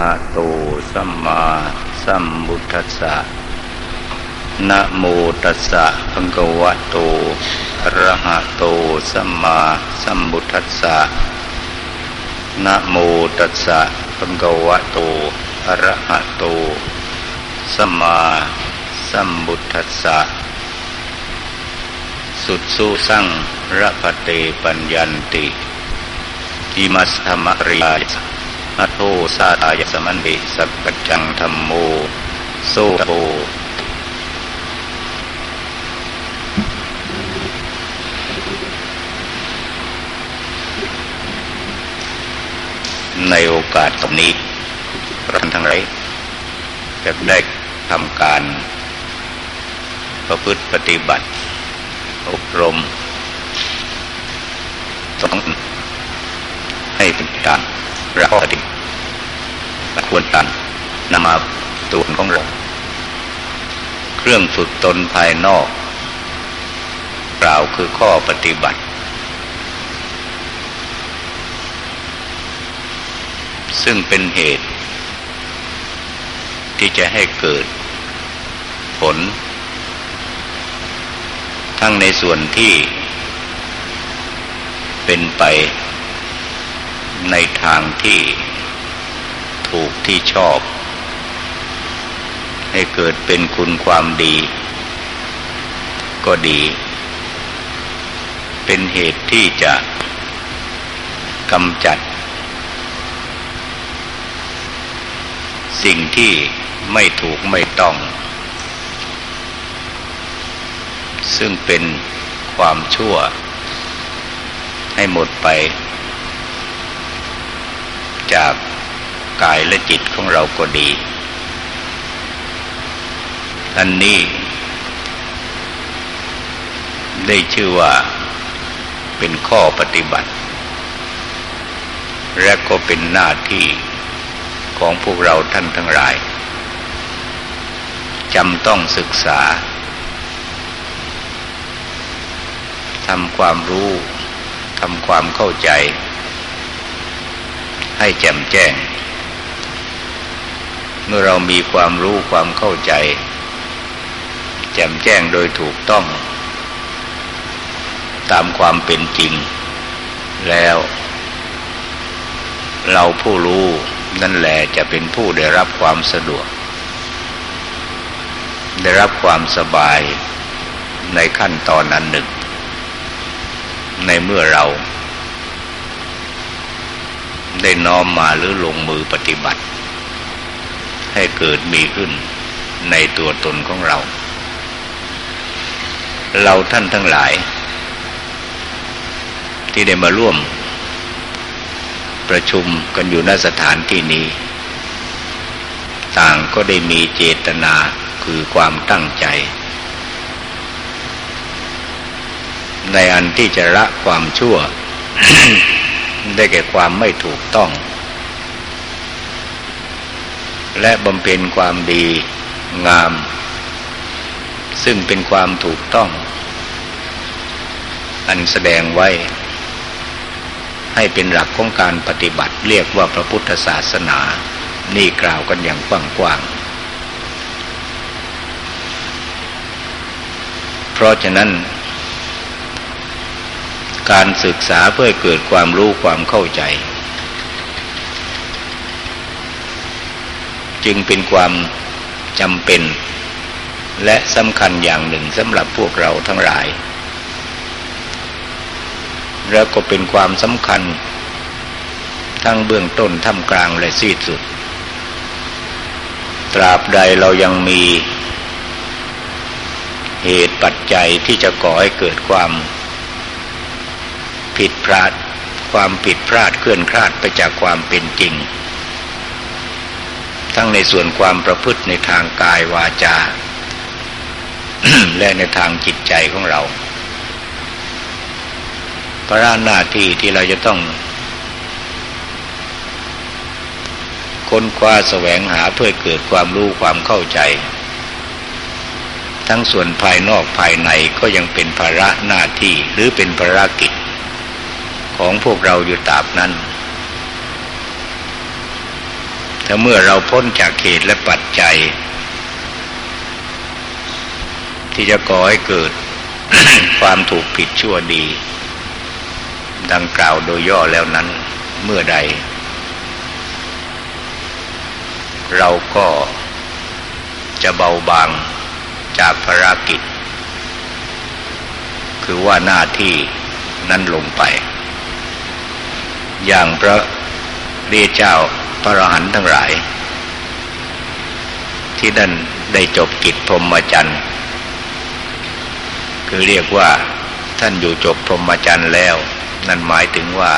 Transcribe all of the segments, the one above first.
หะโตสัมมาสัมพุทัสสะนะโมตัสสะภะคะวะโตอะระหะโตสัมมาสัมพุทัสสะนะโมตัสสะภะคะวะโตอะระหะโตสัมมาสัมพุทัสสะสุดสู้สั่งระพเตปัญญันติอิมัสธรรมริยา อัโทสาตายสมันติสักจังธรรมโมโซโตในโอกาสตรงนี้รันทั้งไรจะได้ทำการ ประพฤติปฏิบัติ อบรมต้องให้เป็นการรักปฏิบัติ ควรการนำมาตัวของเราเครื่องฝึกตนภายนอกกล่าวคือข้อปฏิบัติ ซึ่งเป็นเหตุ ที่จะให้เกิด ผล ทั้งในส่วนที่ เป็นไปในทางที่ ถูกที่ชอบ ให้เกิดเป็นคุณความดี ก็ดี เป็นเหตุที่จะกำจัด สิ่งที่ไม่ถูกไม่ต้อง ซึ่งเป็นความชั่ว ให้หมดไปจาก กายและจิตของเราก็ดี อันนี้ ได้ชื่อว่าเป็นข้อปฏิบัติ และก็เป็นหน้าที่ของพวกเราท่านทั้งหลายจำต้องศึกษาทำความรู้ทำความเข้าใจ ให้แจ่มแจ้ง เมื่อเรามีความรู้ความเข้าใจ แจ่มแจ้งโดยถูกต้อง ตามความเป็นจริง แล้ว เราผู้รู้นั่นแหละจะเป็นผู้ได้รับความสะดวก ได้รับความสบายในขั้นตอนอันหนึ่ง ในเมื่อเราได้น้อมมาหรือลงมือปฏิบัติ ให้เกิดมีขึ้นในตัวตนของเรา เราท่านทั้งหลาย ที่ได้มาร่วม ประชุมกันอยู่ณสถานที่นี้ ต่างก็ได้มีเจตนาคือความตั้งใจ ในอันที่จะละความชั่ว ได้แก่ความไม่ถูกต้อง และบำเพ็ญความดีงาม ซึ่งเป็นความถูกต้อง อันแสดงไว้ ให้เป็นหลักของการปฏิบัติเรียกว่าพระพุทธศาสนา นี่กล่าวกันอย่างกว้างๆ เพราะฉะนั้น การศึกษาเพื่อเกิดความรู้ความเข้าใจ จึงเป็นความจำเป็น และสำคัญอย่างหนึ่งสำหรับพวกเราทั้งหลาย แล้วก็เป็นความสำคัญ ทั้งเบื้องต้นท่ามกลางและสิ้นสุด ตราบใดเรายังมีเหตุปัจจัยที่จะก่อให้เกิดความ ผิดพลาด ความผิดพลาดเคลื่อนคลาดไปจากความเป็นจริง ทั้งในส่วนความประพฤติในทางกายวาจา และในทางจิตใจของเราพระราหน้าที่ที่เราจะต้องค้นคว้าแสวงหาเพื่อเกิดความรู้ความเข้าใจ ทั้งส่วนภายนอกภายในก็ยังเป็นภาระหน้าที่หรือเป็นภารกิจ ของพวกเราอยู่ตราบนั้น ถ้าเมื่อเราพ้นจากเหตุและปัจจัย ที่จะก่อให้เกิดความถูกผิดชั่วดี ดังกล่าวโดยย่อแล้วนั้นเมื่อใด เราก็จะเบาบางจากภารกิจ คือว่าหน้าที่นั้นลงไป อย่างพระเรียเจ้า พระอรหันต์ทั้งหลาย ที่นั่นได้จบกิจพรหมจรรย์คือเรียกว่าท่านอยู่จบพรหมจรรย์แล้ว นั่นหมายถึงว่า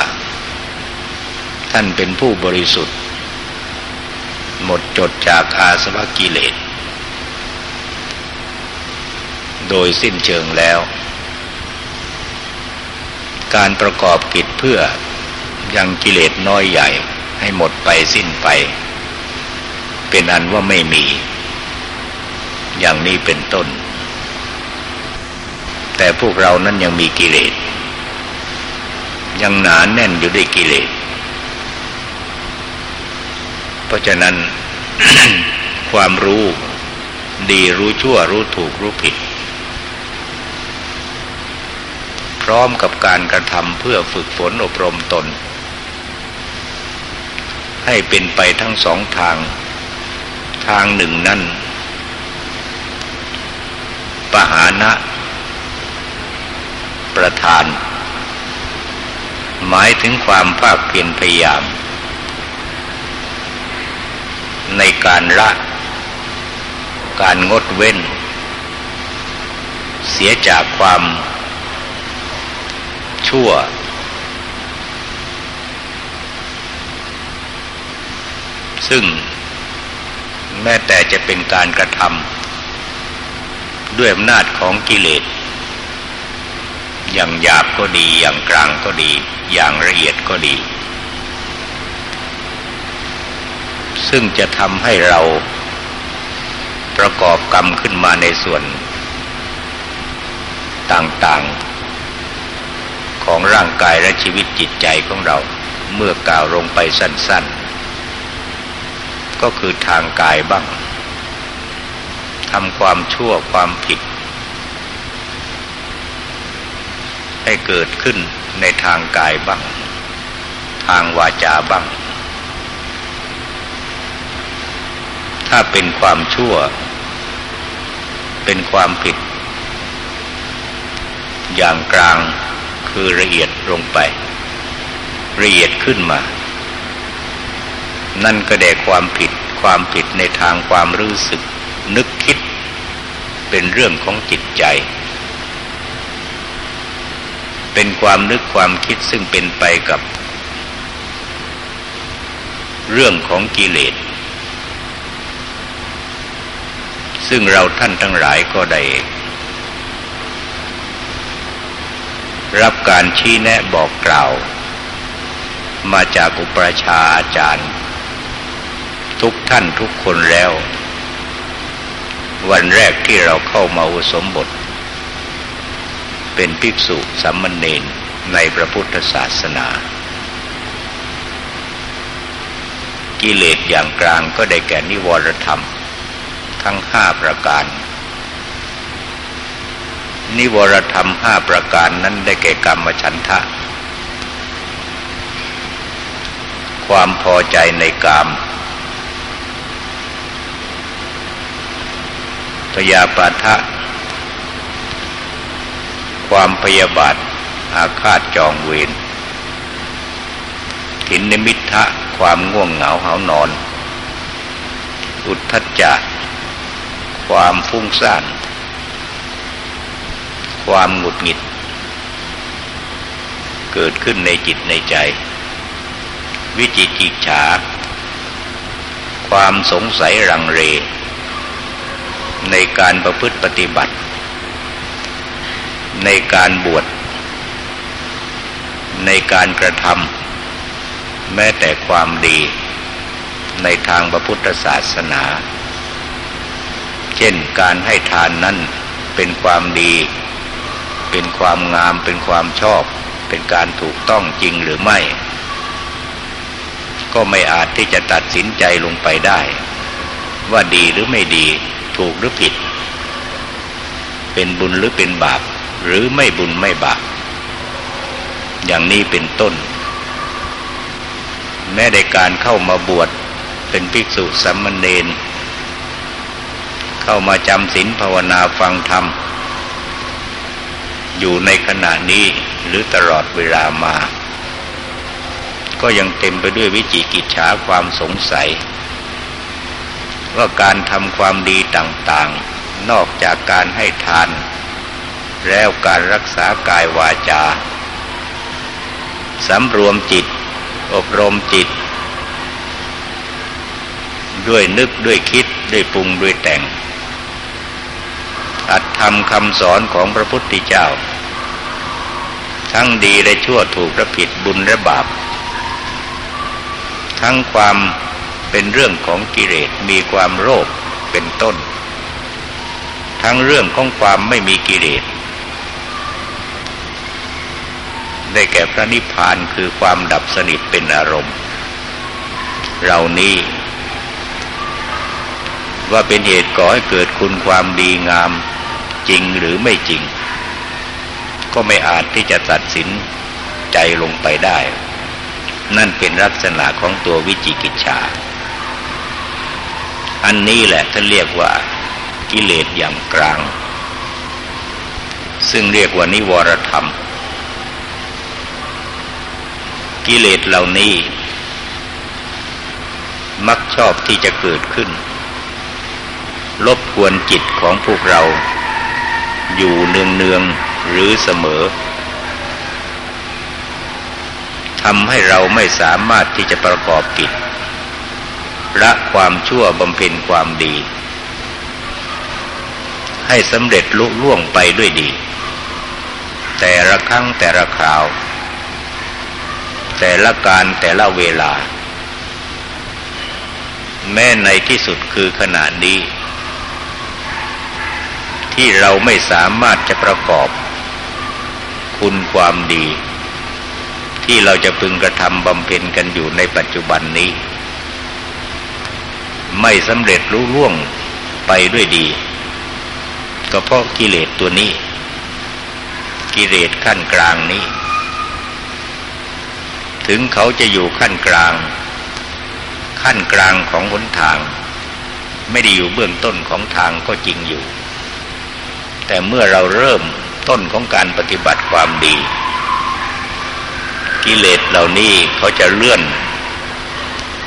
ท่านเป็นผู้บริสุทธิ์ หมดจดจากอาสวะกิเลส โดยสิ้นเชิงแล้ว การประกอบกิจเพื่อยังกิเลสน้อยใหญ่ ให้หมดไปสิ้นไป เป็นอันว่าไม่มี อย่างนี้เป็นต้น แต่พวกเรานั้นยังมีกิเลส ยังหนานแน่นอยู่ด้วยกิเลส เพราะฉะนั้น ความรู้ดีรู้ชั่วรู้ถูกรู้ผิด พร้อมกับการกระทำเพื่อฝึกฝนอบรมตน ให้เป็นไปทั้งสองทาง ทางหนึ่งนั่นปหานะ ประธาน หมายถึงความภาคเพียรพยายาม ในการละ การงดเว้น เสียจากความชั่ว ซึ่งแม้แต่จะเป็นการกระทำด้วยอำนาจของกิเลส อย่างหยาบก็ดีอย่างกลางก็ดี อย่างละเอียดก็ดี ซึ่งจะทำให้เราประกอบกรรมขึ้นมาในส่วนต่างๆ ของร่างกายและชีวิตจิตใจของเราเมื่อกล่าวลงไปสั้น ๆ ก็คือทางกายบ้างทำความชั่วความผิด ให้เกิดขึ้นในทางกายบ้าง ทางวาจาบ้าง ถ้าเป็นความชั่ว เป็นความผิด อย่างกลางคือละเอียดลงไป ละเอียดขึ้นมา นั่นก็แด่ความผิดความผิดในทางความรู้สึก นึกคิด เป็นเรื่องของจิตใจ เป็นความนึกความคิดซึ่งเป็นไปกับ เรื่องของกิเลส ซึ่งเราท่านทั้งหลายก็ได้ รับการชี้แนะบอกกล่าว มาจากอุปชาอาจารย์ ทุกท่านทุกคนแล้ว วันแรกที่เราเข้ามาอุสมบท เป็นภิกษุสามเณรในพระพุทธศาสนา กิเลสอย่างกลางก็ได้แก่นิวรธรรม ทั้งห้าประการ นิวรธรรมห้าประการนั้นได้แก่กรรมฉันทะความพอใจในกาม พยาปาทะ ความพยาบาท อาฆาตจองเวรถินนิมิทะ ความง่วงเหงาเหานอน อุทธัจจะ ความฟุ้งซ่าน ความหงุดหงิด เกิดขึ้นในจิตในใจ วิจิจิจฉา ความสงสัยรังเร ในการประพฤติปฏิบัติ ในการบวช ในการกระทำแม้แต่ความดี ในทางพระพุทธศาสนา เช่นการให้ทานนั้นเป็นความดี เป็นความงามเป็นความชอบ เป็นการถูกต้องจริงหรือไม่ ก็ไม่อาจที่จะตัดสินใจลงไปได้ ว่าดีหรือไม่ดี ถูกหรือผิด เป็นบุญหรือเป็นบาป หรือไม่บุญไม่บาป อย่างนี้เป็นต้น แม้ในการเข้ามาบวชเป็นภิกษุสัมมเนนเข้ามาจำศีลภาวนาฟังธรรม อยู่ในขณะนี้หรือตลอดเวลามา ก็ยังเต็มไปด้วยวิจิกิจฉาความสงสัย ว่าการทำความดีต่างๆ นอกจากการให้ทาน แล้วการรักษากายวาจาสำรวมจิต อบรมจิต ด้วยนึกด้วยคิดด้วยปรุงด้วยแต่ง อัดทำคำสอนของพระพุทธเจ้า ทั้งดีและชั่วถูกและผิดบุญและบาป ทั้งความ เป็นเรื่องของกิเลสมีความโลภเป็นต้น ทั้งเรื่องของความไม่มีกิเลสได้แก่พระนิพพานคือความดับสนิทเป็นอารมณ์เหล่านี้ ว่าเป็นเหตุก่อให้เกิดคุณความดีงามจริงหรือไม่จริง ก็ไม่อาจที่จะตัดสินใจลงไปได้ นั่นเป็นลักษณะของตัววิจิกิจฉา อันนี้แหละท่านเรียกว่ากิเลสอย่างกลาง ซึ่งเรียกว่านิวรธรรม กิเลสเหล่านี้ มักชอบที่จะเกิดขึ้น ลบกวนจิตของพวกเรา อยู่เนืองเนืองหรือเสมอทำให้เราไม่สามารถที่จะประกอบกิจ ละความชั่วบำเพ็ญความดี ให้สำเร็จลุล่วงไปด้วยดี แต่ละครั้งแต่ละคราว แต่ละการแต่ละเวลา แม้ในที่สุดคือขณะนี้ ที่เราไม่สามารถจะประกอบ คุณความดี ที่เราจะพึงกระทำบำเพ็ญกันอยู่ในปัจจุบันนี้ ไม่สำเร็จรู้ล่วงไปด้วยดี ก็เพราะกิเลสตัวนี้ กิเลสขั้นกลางนี้ ถึงเขาจะอยู่ขั้นกลาง ขั้นกลางของหนทาง ไม่ได้อยู่เบื้องต้นของทางก็จริงอยู่ แต่เมื่อเราเริ่มต้นของการปฏิบัติความดี กิเลสเหล่านี้เขาจะเลื่อน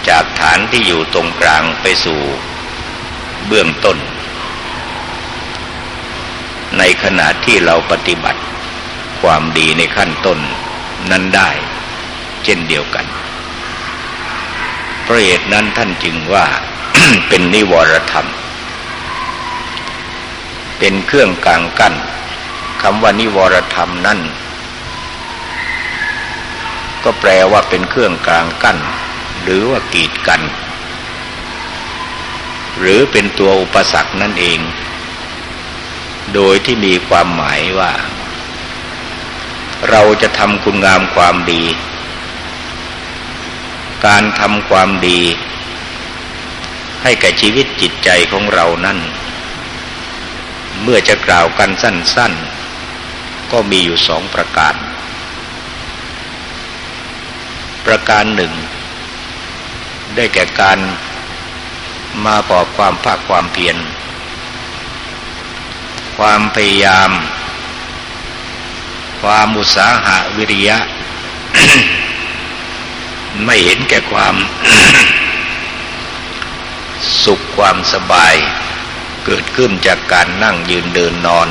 จากฐานที่อยู่ตรงกลางไปสู่เบื้องต้น ในขณะที่เราปฏิบัติความดีในขั้นต้นนั้นได้เช่นเดียวกันพระเหตุนั้นท่านจึงว่าเป็นนิวรธรรม เป็นเครื่องกลางกั้นคำว่านิวรธรรมนั่นก็แปลว่าเป็นเครื่องกลางกั้น หรือว่ากีดกัน หรือเป็นตัวอุปสรรคนั่นเอง โดยที่มีความหมายว่า เราจะทำคุณงามความดี การทำความดี ให้แก่ชีวิตจิตใจของเรานั่น เมื่อจะกล่าวกันสั้น ๆ ก็มีอยู่สองประการประการหนึ่ง ได้แก่การมาปอบความภาคความเพียร ความพยายาม ความมุสาหะวิริยะ ไม่เห็นแก่ความ สุขความสบาย เกิดขึ้นจากการนั่งยืนเดินนอน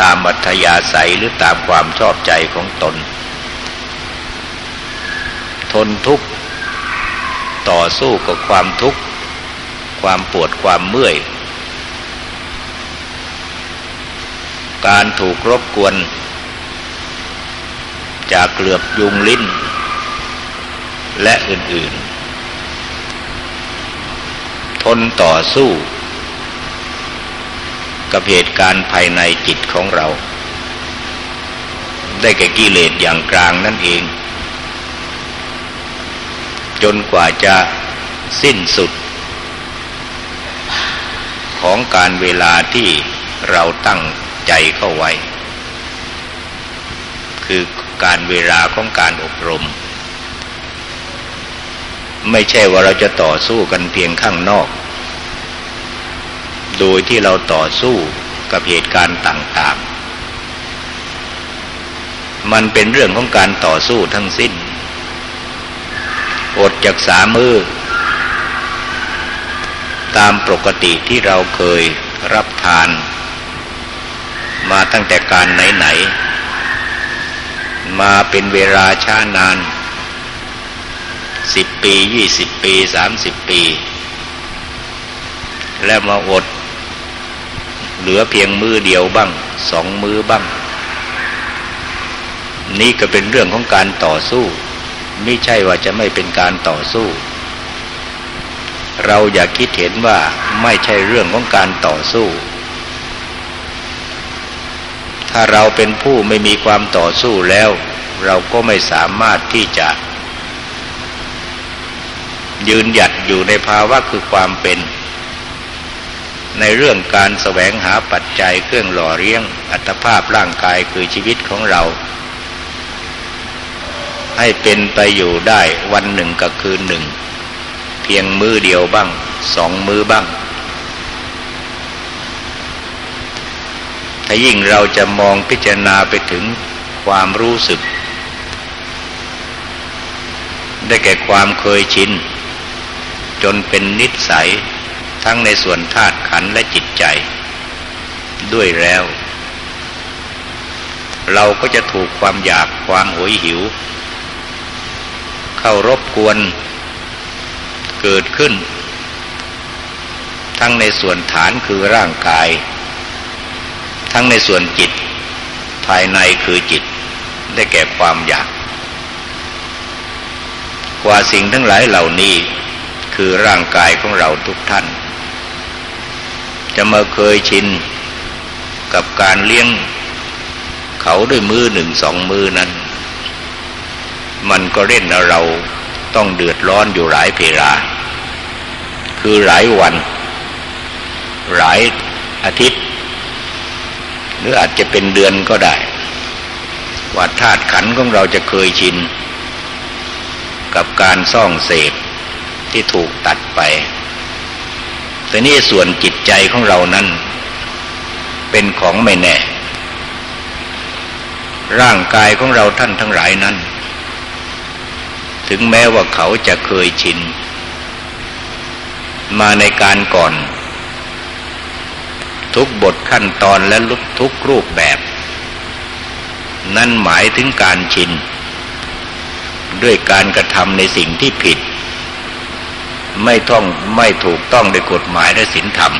ตามอัธยาศัยหรือตามความชอบใจของตน ทนทุกข์ ต่อสู้กับความทุกข์ ความปวดความเมื่อย การถูกรบกวน จากเกลือบยุงลิ้น และอื่น ๆ ทนต่อสู้ กับเหตุการณ์ภายในจิตของเรา ได้แก่กิเลสอย่างกลางนั่นเอง จนกว่าจะสิ้นสุด ของการเวลาที่เราตั้งใจเข้าไว้ คือการเวลาของการอบรม ไม่ใช่ว่าเราจะต่อสู้กันเพียงข้างนอก โดยที่เราต่อสู้กับเหตุการณ์ต่าง ๆ มันเป็นเรื่องของการต่อสู้ทั้งสิ้น อดจากสามมือ ตามปกติที่เราเคยรับทาน มาตั้งแต่การไหนๆมาเป็นเวลาช้านานสิบปียี่สิบปีสามสิบปี แล้วมาอด เหลือเพียงมือเดียวบ้างสองมือบ้าง นี่ก็เป็นเรื่องของการต่อสู้ ไม่ใช่ว่าจะไม่เป็นการต่อสู้ เราอย่าคิดเห็นว่าไม่ใช่เรื่องของการต่อสู้ ถ้าเราเป็นผู้ไม่มีความต่อสู้แล้ว เราก็ไม่สามารถที่จะ ยืนหยัดอยู่ในภาวะคือความเป็น ในเรื่องการแสวงหาปัจจัยเครื่องหล่อเลี้ยงอัตภาพร่างกายคือชีวิตของเรา ให้เป็นไปอยู่ได้วันหนึ่งกับคืนหนึ่ง เพียงมือเดียวบ้าง สองมือบ้าง ถ้ายิ่งเราจะมองพิจารณาไปถึงความรู้สึก ได้แก่ความเคยชิน จนเป็นนิสัยทั้งในส่วนธาตุขันและจิตใจ ด้วยแล้ว เราก็จะถูกความอยากความหวยหิว เข้ารบกวน เกิดขึ้น ทั้งในส่วนฐานคือร่างกาย ทั้งในส่วนจิต ภายในคือจิตได้แก่ความอยาก กว่าสิ่งทั้งหลายเหล่านี้คือร่างกายของเราทุกท่าน จะมาเคยชินกับการเลี้ยง เขาด้วยมือหนึ่งสองมือนั้น มันก็เล่นเราต้องเดือดร้อนอยู่หลายเพลา คือหลายวัน หลายอาทิตย์ หรืออาจจะเป็นเดือนก็ได้ ว่าธาตุขันของเราจะเคยชิน กับการซ่องเสพที่ถูกตัดไป แต่นี่ส่วนจิตใจของเรานั้น เป็นของไม่แน่ ร่างกายของเราท่านทั้งหลายนั้น ถึงแม้ว่าเขาจะเคยชิน มาในการก่อน ทุกบทขั้นตอนและลุกทุกรูปแบบ นั่นหมายถึงการชิน ด้วยการกระทำในสิ่งที่ผิด ไม่ต้องไม่ถูกต้องในกฎหมายและศีลธรรม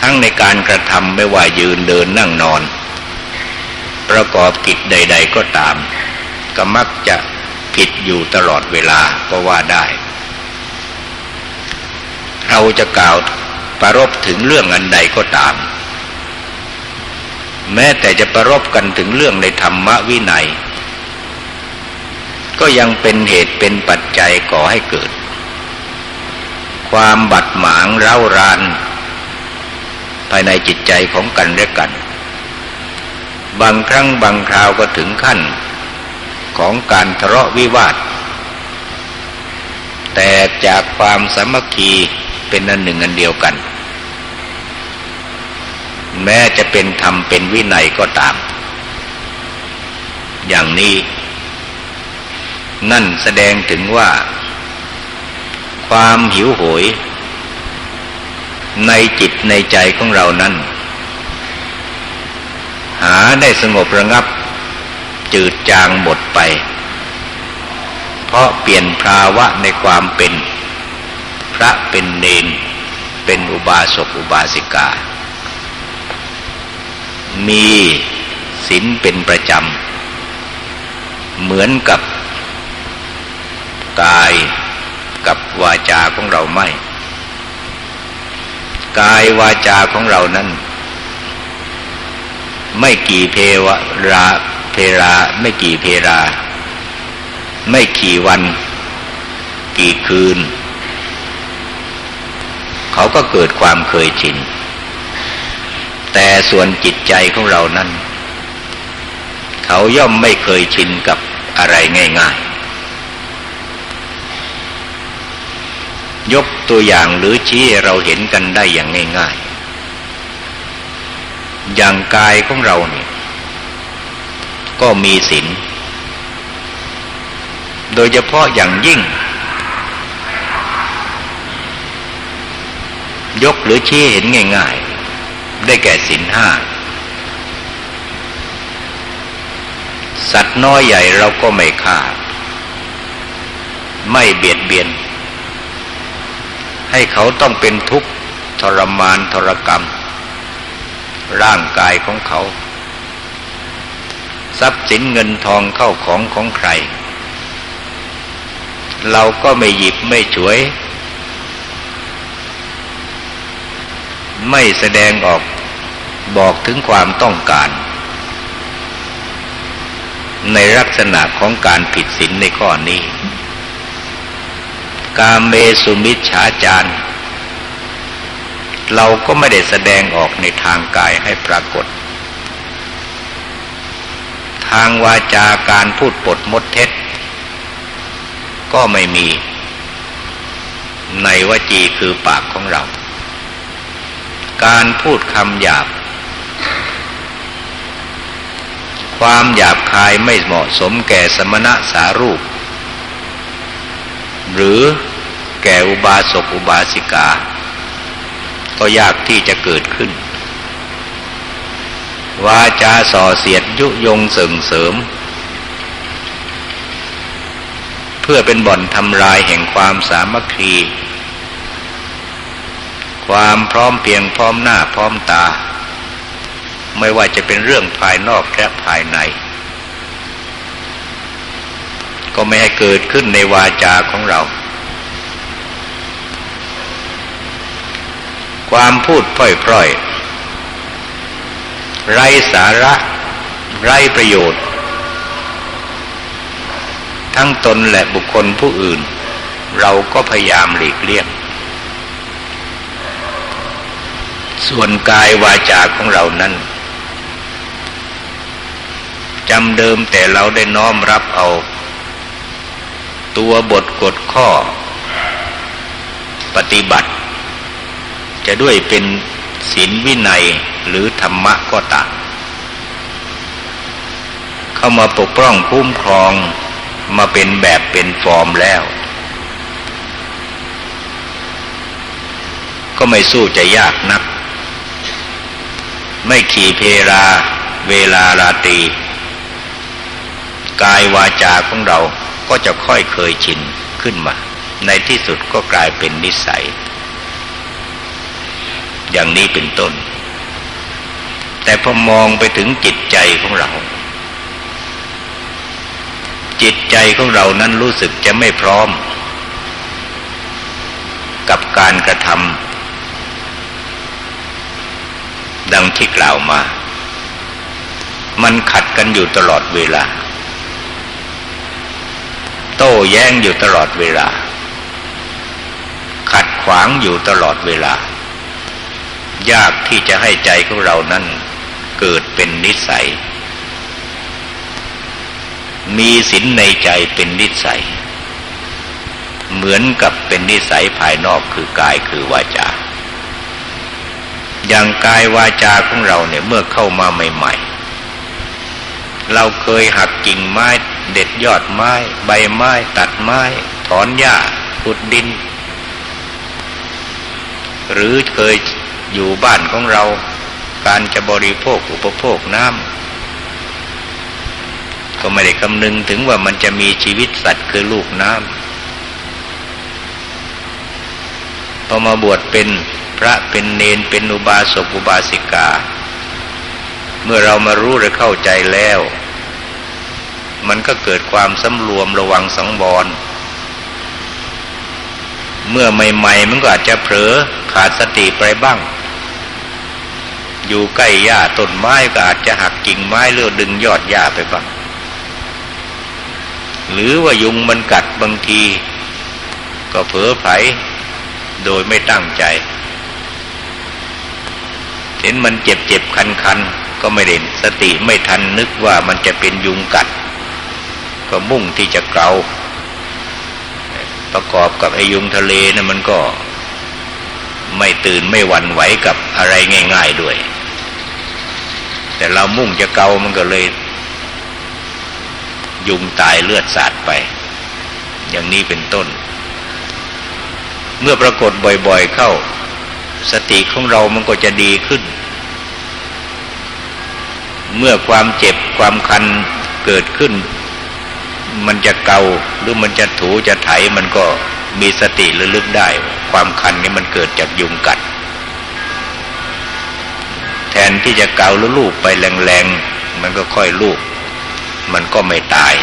ทั้งในการกระทำไม่ว่ายืนเดินนั่งนอน ประกอบกิจใด ๆก็ตาม ก็มักจะผิดอยู่ตลอดเวลาก็ว่าได้ เราจะกล่าวประรบถึงเรื่องอันใดก็ตาม แม้แต่จะประรบกันถึงเรื่องในธรรมวินัย ก็ยังเป็นเหตุเป็นปัจจัยก่อให้เกิด ความบัดหมางเร้าราน ภายในจิตใจของกันและกัน บางครั้งบางคราวก็ถึงขั้น ของการทะเลาะวิวาท แต่จากความสามัคคีเป็นอันหนึ่งอันเดียวกัน แม้จะเป็นธรรมเป็นวินัยก็ตาม อย่างนี้ นั่นแสดงถึงว่า ความหิวโหย ในจิตในใจของเรานั้น หาได้สงบระงับ จืดจางหมดไป เพราะเปลี่ยนภาวะในความเป็น พระเป็นเนน เป็นอุบาสกอุบาสิกา มีศีลเป็นประจำ เหมือนกับกายกับวาจาของเราไม่ กายวาจาของเรานั้น ไม่กี่เพวรา เพราไม่กี่เพรา ไม่กี่วัน กี่คืน เขาก็เกิดความเคยชิน แต่ส่วนจิตใจของเรานั้น เขาย่อมไม่เคยชินกับอะไรง่าย ๆ ยกตัวอย่างหรือชี้เราเห็นกันได้อย่างง่าย ๆ อย่างกายของเราเนี่ย ก็มีศีลโดยเฉพาะอย่างยิ่ง ยกหรือชี้เห็นง่ายๆ ได้แก่ศีลห้า สัตว์น้อยใหญ่เราก็ไม่ฆ่า ไม่เบียดเบียน ให้เขาต้องเป็นทุกข์ทรมานทรกรรม ร่างกายของเขา ทรัพย์สินเงินทองเข้าของของใคร เราก็ไม่หยิบไม่ฉวย ไม่แสดงออกบอกถึงความต้องการ ในลักษณะของการผิดศีลในข้อนี้ กาเมสุมิชฌาจารเราก็ไม่ได้แสดงออกในทางกายให้ปรากฏ ทางวาจาการพูดปดมดเท็จ ก็ไม่มี ในวจีคือปากของเรา การพูดคำหยาบ ความหยาบคายไม่เหมาะสมแก่สมณะสารูป หรือแก่อุบาสกอุบาสิกา ก็ยากที่จะเกิดขึ้น วาจาส่อเสียดยุยงสริงเสริม เพื่อเป็นบ่อนทำลายแห่งความสามัคคี ความพร้อมเพียงพร้อมหน้าพร้อมตา ไม่ว่าจะเป็นเรื่องภายนอกและภายใน ก็ไม่ให้เกิดขึ้นในวาจาของเราความพูดพร่อยๆ ไรสาระ ไรประโยชน์ ทั้งตนและบุคคลผู้อื่น เราก็พยายามหลีกเลี่ยง ส่วนกายวาจาของเรานั้นจำเดิมแต่เราได้น้อมรับเอา ตัวบทกฎข้อ ปฏิบัติ จะด้วยเป็น ศีลวินัยหรือธรรมะก็ตามเข้ามาปกป้องคุ้มครองมาเป็นแบบเป็นฟอร์มแล้ว ก็ไม่สู้จะยากนัก ไม่ขี่เพราเวลาราตรีกายวาจาของเราก็จะค่อยเคยชินขึ้นมา ในที่สุดก็กลายเป็นนิสัย อย่างนี้เป็นต้น แต่พอมองไปถึงจิตใจของเรา จิตใจของเรานั้นรู้สึกจะไม่พร้อม กับการกระทำดังที่กล่าวมา มันขัดกันอยู่ตลอดเวลา โต้แย้งอยู่ตลอดเวลาขัดขวางอยู่ตลอดเวลา ยากที่จะให้ใจของเรานั้นเกิดเป็นนิสัย มีศีลในใจเป็นนิสัย เหมือนกับเป็นนิสัยภายนอกคือกายคือวาจา อย่างกายวาจาของเราเนี่ยเมื่อเข้ามาใหม่ๆ เราเคยหักกิ่งไม้เด็ดยอดไม้ ใบไม้ ตัดไม้ ถอนหญ้าขุดดิน หรือเคย อยู่บ้านของเรา การจะบริโภคอุปโภคน้ำก็ไม่ได้คำนึงถึงว่ามันจะมีชีวิตสัตว์คือลูกน้ำพอมาบวชเป็นพระเป็นเนนเป็นอุบาสกอุบาสิกา เมื่อเรามารู้และเข้าใจแล้ว มันก็เกิดความสำรวมระวังสังวรเมื่อใหม่ ๆ มันก็อาจจะเผลอขาดสติไปบ้าง อยู่ใกล้หญ้าต้นไม้ก็อาจจะหักกิ่งไม้หรือดึงยอดหญ้าไปบ้าง หรือว่ายุงมันกัดบางที ก็เผลอไผโดยไม่ตั้งใจ เห็นมันเจ็บเจ็บคันคันก็ไม่เด่นสติไม่ทันนึกว่ามันจะเป็นยุงกัด ก็มุ่งที่จะเกาประกอบกับไอยุงทะเลนะมันก็ไม่ตื่นไม่หวั่นไหวกับอะไรง่าย ๆด้วย แต่เรามุ่งจะเกามันก็เลย ยุงตายเลือดสาดไป อย่างนี้เป็นต้น เมื่อปรากฏบ่อยๆเข้า สติของเรามันก็จะดีขึ้น เมื่อความเจ็บความคันเกิดขึ้น มันจะเกาหรือมันจะถูจะไถมันก็มีสติระลึกได้ ความคันนี้มันเกิดจากยุงกัด แทนที่จะเกาหรือลูกไปแรงๆ มันก็ค่อยลูกมันก็ไม่ตาย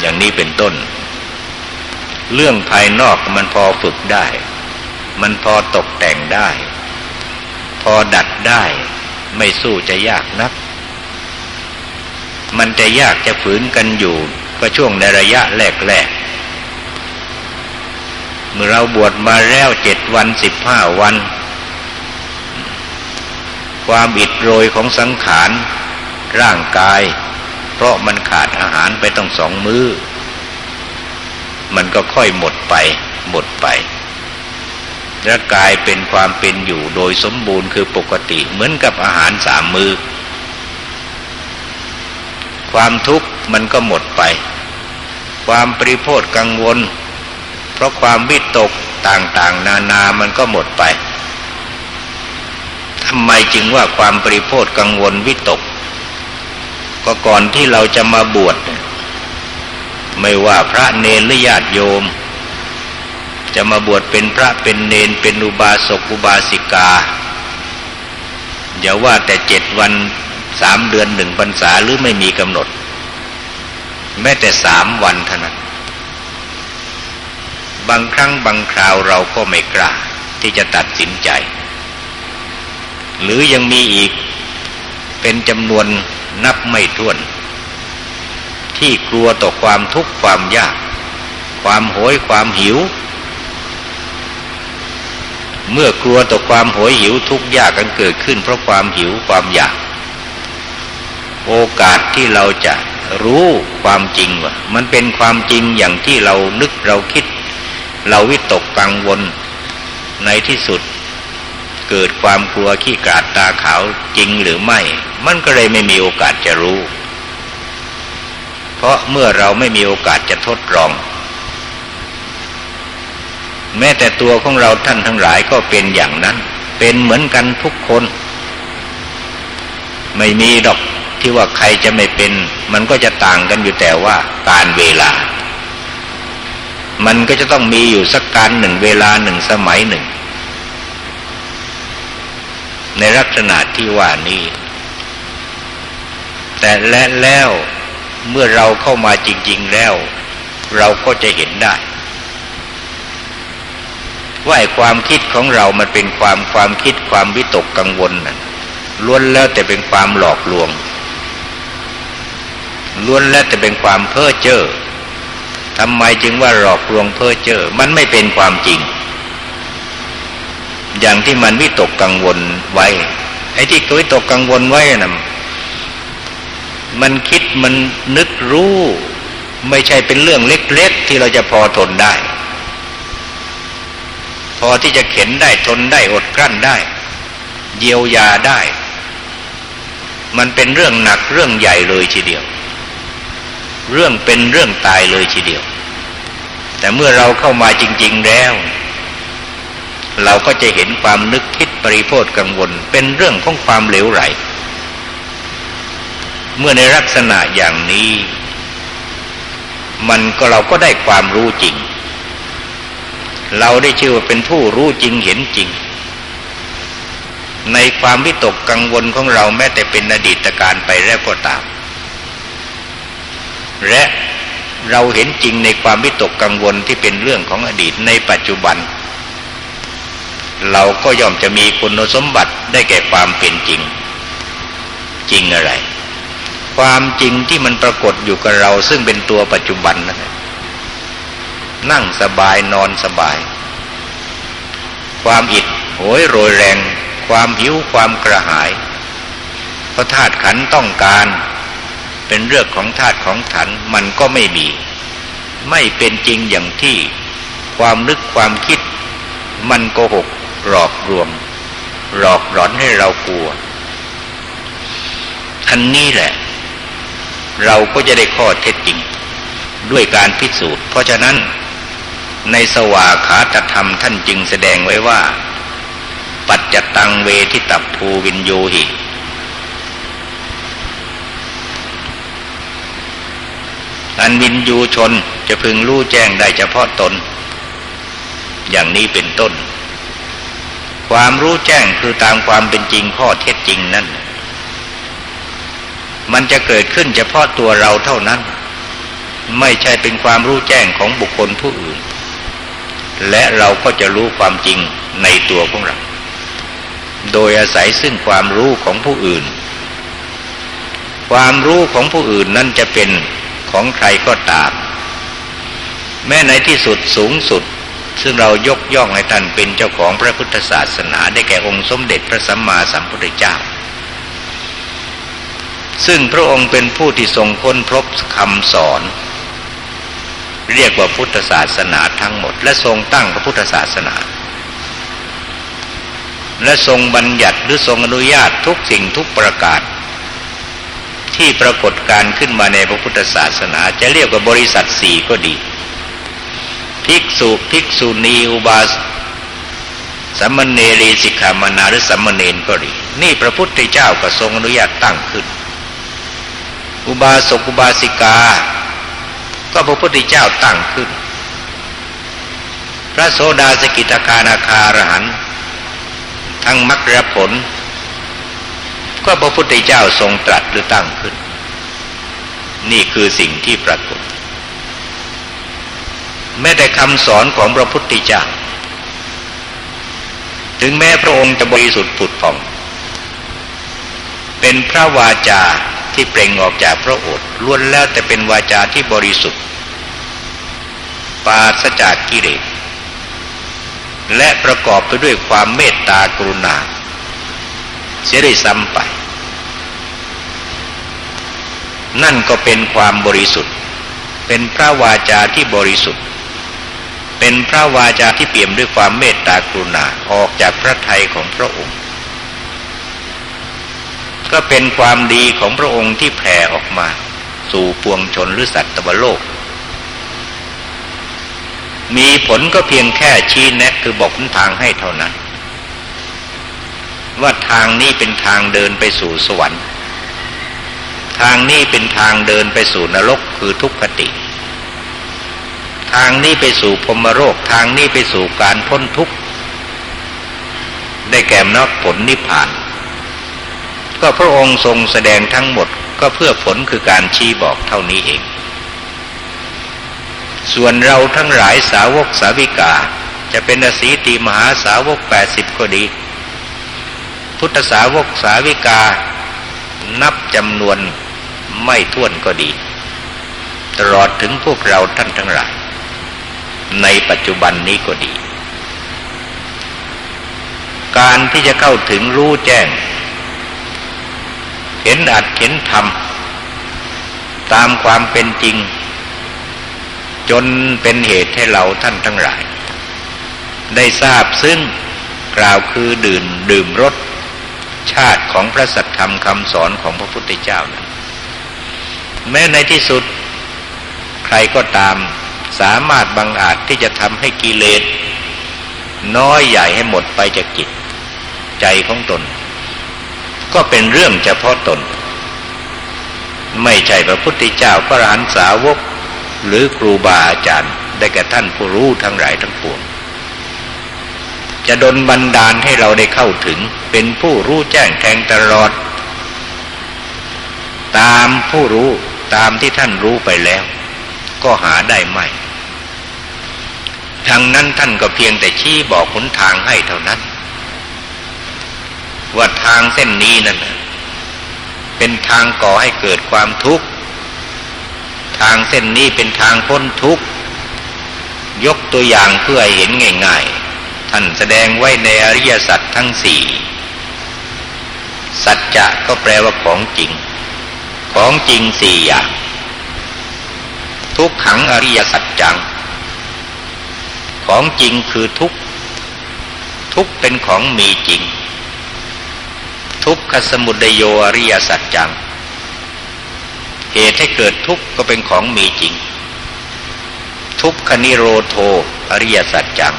อย่างนี้เป็นต้น เรื่องภายนอกมันพอฝึกได้ มันพอตกแต่งได้ พอดัดได้ ไม่สู้จะยากนัก มันจะยากจะฝืนกันอยู่ก็ช่วงในระยะแรกๆเมื่อเราบวชมาแล้วเจ็ดวันสิบห้าวัน ความอิดโรยของสังขาร ร่างกาย เพราะมันขาดอาหารไปต้องสองมือ้อ มันก็ค่อยหมดไป หมดไปและกายเป็นความเป็นอยู่โดยสมบูรณ์คือปกติเหมือนกับอาหารสามมือ้อความทุกข์มันก็หมดไป ความปริโภทกังวล เพราะความวิตกต่างๆ นานามันก็หมดไป ทำไมจึงว่าความปริโภทกังวลวิตก ก็ก่อนที่เราจะมาบวชไม่ว่าพระเนรหรือญาติโยม จะมาบวชเป็นพระเป็นเนนเป็นอุบาสกอุบาสิกาอย่าว่าแต่เจ็ดวันสามเดือนหนึ่งพรรษาหรือไม่มีกำหนด แม้แต่สามวันเท่านั้น บางครั้งบางคราวเราก็ไม่กล้าที่จะตัดสินใจ หรือยังมีอีกเป็นจำนวนนับไม่ถ้วน ที่กลัวต่อความทุกข์ความยาก ความโหยความหิว เมื่อกลัวต่อความโหยหิวทุกข์ยากกันเกิดขึ้น เพราะความหิวความอยาก โอกาสที่เราจะรู้ความจริงว่ามันเป็นความจริงอย่างที่เรานึกเราคิด เราวิตกกังวลในที่สุด เกิดความกลัวขี้กาดตาขาวจริงหรือไม่ มันก็เลยไม่มีโอกาสจะรู้ เพราะเมื่อเราไม่มีโอกาสจะทดลอง แม้แต่ตัวของเราท่านทั้งหลายก็เป็นอย่างนั้น เป็นเหมือนกันทุกคน ไม่มีดอกที่ว่าใครจะไม่เป็น มันก็จะต่างกันอยู่แต่ว่าการเวลา มันก็จะต้องมีอยู่สักการหนึ่งเวลาหนึ่งสมัยหนึ่ง ในลักษณะที่ว่านี้ แต่และแล้วเมื่อเราเข้ามาจริง ๆแล้ว เราก็จะเห็นได้ ว่าความคิดของเรามันเป็นความความคิดความวิตกกังวลนั่นล้วนแล้วแต่เป็นความหลอกลวง ล้วนแล้วจะเป็นความเพ้อเจ้อทำไมจึงว่าหลอกลวงเพ้อเจ้อมันไม่เป็นความจริง อย่างที่มันวิตกกังวลไว้ ไอ้ที่วิตกกังวลไว้น่ะมันคิดมันนึกรู้ ไม่ใช่เป็นเรื่องเล็ก ๆ ที่เราจะพอทนได้ พอที่จะเข็นได้ทนได้อดกลั้นได้ เยียวยาได้ มันเป็นเรื่องหนักเรื่องใหญ่เลยทีเดียว เรื่องเป็นเรื่องตายเลยทีเดียว แต่เมื่อเราเข้ามาจริง ๆแล้ว เราก็จะเห็นความนึกคิดปริโภทกังวล เป็นเรื่องของความเหลวไหล เมื่อในลักษณะอย่างนี้ มันก็เราก็ได้ความรู้จริง เราได้ชื่อว่าเป็นผู้รู้จริงเห็นจริง ในความวิตกกังวลของเราแม้แต่เป็นอดีตการไปแล้วก็ตาม และเราเห็นจริงในความวิตกกังวลที่เป็นเรื่องของอดีตในปัจจุบัน เราก็ย่อมจะมีคุณสมบัติได้แก่ความเป็นจริง จริงอะไร ความจริงที่มันปรากฏอยู่กับเรา ซึ่งเป็นตัวปัจจุบันนั่นนั่งสบายนอนสบาย ความอิดโหยโรยแรง ความหิวความกระหายเพราะธาตุขันต้องการ เป็นเรื่องของธาตุของขันมันก็ไม่มี ไม่เป็นจริงอย่างที่ความนึกความคิดมันโกหก หลอกลวง หลอกหลอนให้เรากลัว อันนี้แหละ เราก็จะได้ข้อเท็จจริง ด้วยการพิสูจน์ เพราะฉะนั้น ในสวาขาตธรรมท่านจึงแสดงไว้ว่า ปัจจตังเวทิตัภูวินโยหิอันวินยูชนจะพึงรู้แจ้งได้เฉพาะตน อย่างนี้เป็นต้น ความรู้แจ้งคือตามความเป็นจริงข้อเท็จจริงนั่นมันจะเกิดขึ้นเฉพาะตัวเราเท่านั้น ไม่ใช่เป็นความรู้แจ้งของบุคคลผู้อื่น และเราก็จะรู้ความจริงในตัวของเรา โดยอาศัยซึ่งความรู้ของผู้อื่น ความรู้ของผู้อื่นนั้นจะเป็นของใครก็ตาม แม้ในที่สุดสูงสุด ซึ่งเรายกย่องให้ท่านเป็นเจ้าของพระพุทธศาสนาได้แก่องค์สมเด็จพระสัมมาสัมพุทธเจ้า ซึ่งพระองค์เป็นผู้ที่ทรงค้นพบคำสอน เรียกว่าพุทธศาสนาทั้งหมด และทรงตั้งพระพุทธศาสนา และทรงบัญญัติหรือทรงอนุญาตทุกสิ่งทุกประกาศ ที่ปรากฏการขึ้นมาในพระพุทธศาสนา จะเรียกว่าบริษัทสี่ก็ดี ภิกษุภิกษุณีอุบาสสัมมเนรีสิกขามานาหรือสัมมเนนก็ดี นี่พระพุทธเจ้าก็ทรงอนุญาตตั้งขึ้น อุบาสกอุบาสิกา ก็พระพุทธเจ้าตั้งขึ้น พระโสดาสกิตาคานาคารหันทั้งมรรคผล ก็พระพุทธเจ้าทรงตรัสหรือตั้งขึ้น นี่คือสิ่งที่ปรากฏ แม้แต่คำสอนของพระพุทธเจ้าถึงแม้พระองค์จะบริสุทธิ์ผุดผ่อง เป็นพระวาจาที่เปล่งออกจากพระโอษฐ์ล้วนแล้วแต่เป็นวาจาที่บริสุทธิ์ ปราศจากกิเลสและประกอบไปด้วยความเมตตากรุณา เสียได้ซ้ำไป นั่นก็เป็นความบริสุทธิ์ เป็นพระวาจาที่บริสุทธิ์ เป็นพระวาจาที่เปี่ยมด้วยความเมตตากรุณาออกจากพระทัยของพระองค์ ก็เป็นความดีของพระองค์ที่แผ่ออกมา สู่ปวงชนหรือสัตว์ตวโลก มีผลก็เพียงแค่ชี้แนะคือบอกทางให้เท่านั้น ว่าทางนี้เป็นทางเดินไปสู่สวรรค์ ทางนี้เป็นทางเดินไปสู่นรกคือทุกขติ ทางนี้ไปสู่พรมโรคทางนี้ไปสู่การพ้นทุกข์ ได้แก่มรรคผลนิพพาน ก็พระองค์ทรงแสดงทั้งหมดก็เพื่อผลคือการชี้บอกเท่านี้เอง ส่วนเราทั้งหลายสาวกสาวิกา จะเป็นอสีติมหาสาวกแปดสิบก็ดี พุทธสาวกสาวิกา นับจำนวนไม่ท้วนก็ดี ตลอดถึงพวกเราท่านทั้งหลาย ในปัจจุบันนี้ก็ดี การที่จะเข้าถึงรู้แจ้ง เห็นอัดเห็นทำตามความเป็นจริง จนเป็นเหตุให้เราท่านทั้งหลาย ได้ทราบซึ่งกล่าวคือดื่มดื่มรสชาติของพระสัทธรรมคำสอนของพระพุทธเจ้านั้น แม้ในที่สุดใครก็ตาม สามารถบังอาจที่จะทำให้กิเลสน้อยใหญ่ให้หมดไปจากจิต ใจของตน ก็เป็นเรื่องเฉพาะตน ไม่ใช่พระพุทธเจ้าพระรหันสาวก หรือครูบาอาจารย์ ได้แก่ท่านผู้รู้ทั้งหลายทั้งปวงจะดนบันดาลให้เราได้เข้าถึงเป็นผู้รู้แจ้งแทงตลอด ตามผู้รู้ตามที่ท่านรู้ไปแล้ว ก็หาได้ไม่ทางนั้นท่านก็เพียงแต่ชี้บอกหนทางให้เท่านั้น ว่าทางเส้นนี้นั่นเป็นทางก่อให้เกิดความทุกข์ ทางเส้นนี้เป็นทางพ้นทุกข์ ยกตัวอย่างเพื่อให้เห็นง่าย ๆ ท่านแสดงไว้ในอริยสัจทั้งสี่สัจจะก็แปลว่าของจริง ของจริงสี่อย่าง ทุกขังอริยสัจจัง ของจริงคือทุกทุกเป็นของมีจริง ทุกขสมุทัยโยอริยสัจจัง เหตุให้เกิดทุกข์ก็เป็นของมีจริง ทุกขนิโรโทอริยสัจจัง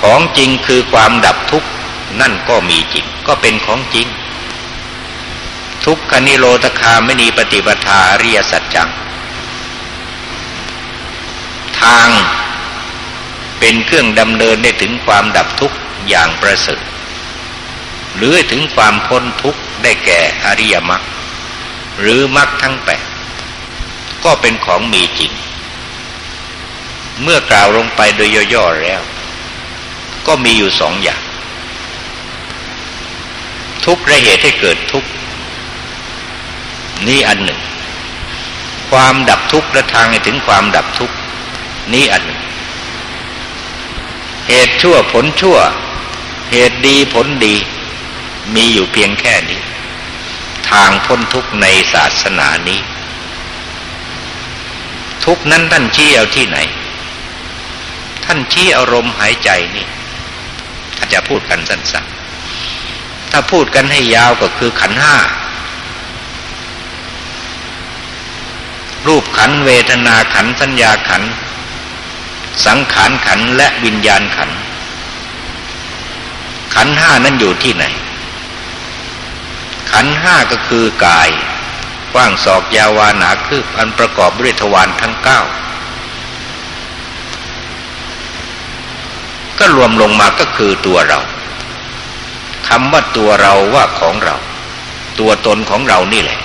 ของจริงคือความดับทุกข์นั่นก็มีจริง ก็เป็นของจริงทุกขนิโรธคามนีปฏิปทาอริยสัจจัง ทาง เป็นเครื่องดำเนินได้ถึงความดับทุกข์อย่างประเสริฐหรือถึงความพ้นทุกข์ได้แก่อริยมรรคหรือมรรคทั้งแปดก็เป็นของมีจริง เมื่อกล่าวลงไปโดยย่อๆแล้ว ก็มีอยู่สองอย่าง ทุกข์และเหตุให้เกิดทุกข์นี่อันหนึ่ง ความดับทุกข์และทางให้ถึงความดับทุกข์ นี่อันหนึ่ง เหตุชั่วผลชั่ว เหตุดีผลดี มีอยู่เพียงแค่นี้ ทางพ้นทุกข์ในศาสนานี้ ทุกนั้นท่านชี้เอาที่ไหน ท่านชี้อารมณ์หายใจนี่ถ้าจะพูดกันสั้นๆถ้าพูดกันให้ยาวก็คือขันห้ารูปขันเวทนาขันสัญญาขัน สังขารขันและวิญญาณขัน ขันห้านั้นอยู่ที่ไหน ขันห้าก็คือกาย กว้างศอกยาววานาคืบอันประกอบด้วยทวารทั้งเก้าก็รวมลงมาก็คือตัวเราคำว่าตัวเราว่าของเรา ตัวตนของเรานี่แหละ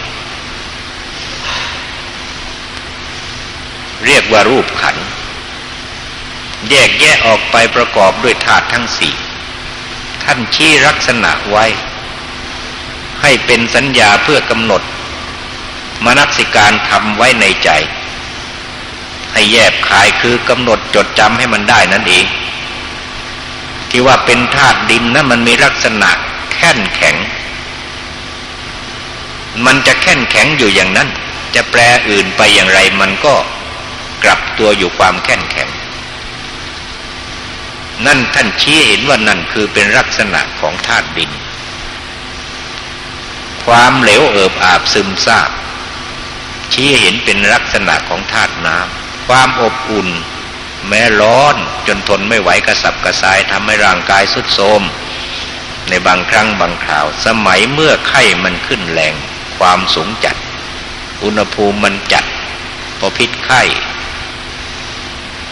เรียกว่ารูปขัน แยกแยะออกไปประกอบด้วยธาตุทั้งสี่ท่านชี้ลักษณะไว้ ให้เป็นสัญญาเพื่อกำหนด มนัสิการทำไว้ในใจ ให้แยบคายคือกำหนดจดจำให้มันได้นั่นเองที่ว่าเป็นธาตุดินนะั้นมันมีลักษณะแข็งแข็ง มันจะแข็งแข็งอยู่อย่างนั้น จะแปลอื่นไปอย่างไรมันก็กลับตัวอยู่ความแข็งแข็ง นั่นท่านชี้เห็นว่านั่นคือเป็นลักษณะของธาตุดิน ความเหลวเอิบอาบซึมซาบชี้เห็นเป็นลักษณะของธาตุน้ำความอบอุ่น แม้ร้อนจนทนไม่ไหวกระสับกระส่ายทำให้ร่างกายสุดโทมในบางครั้งบางคราว สมัยเมื่อไข้มันขึ้นแรง ความสูงจัด อุณหภูมิมันจัดพอพิษไข้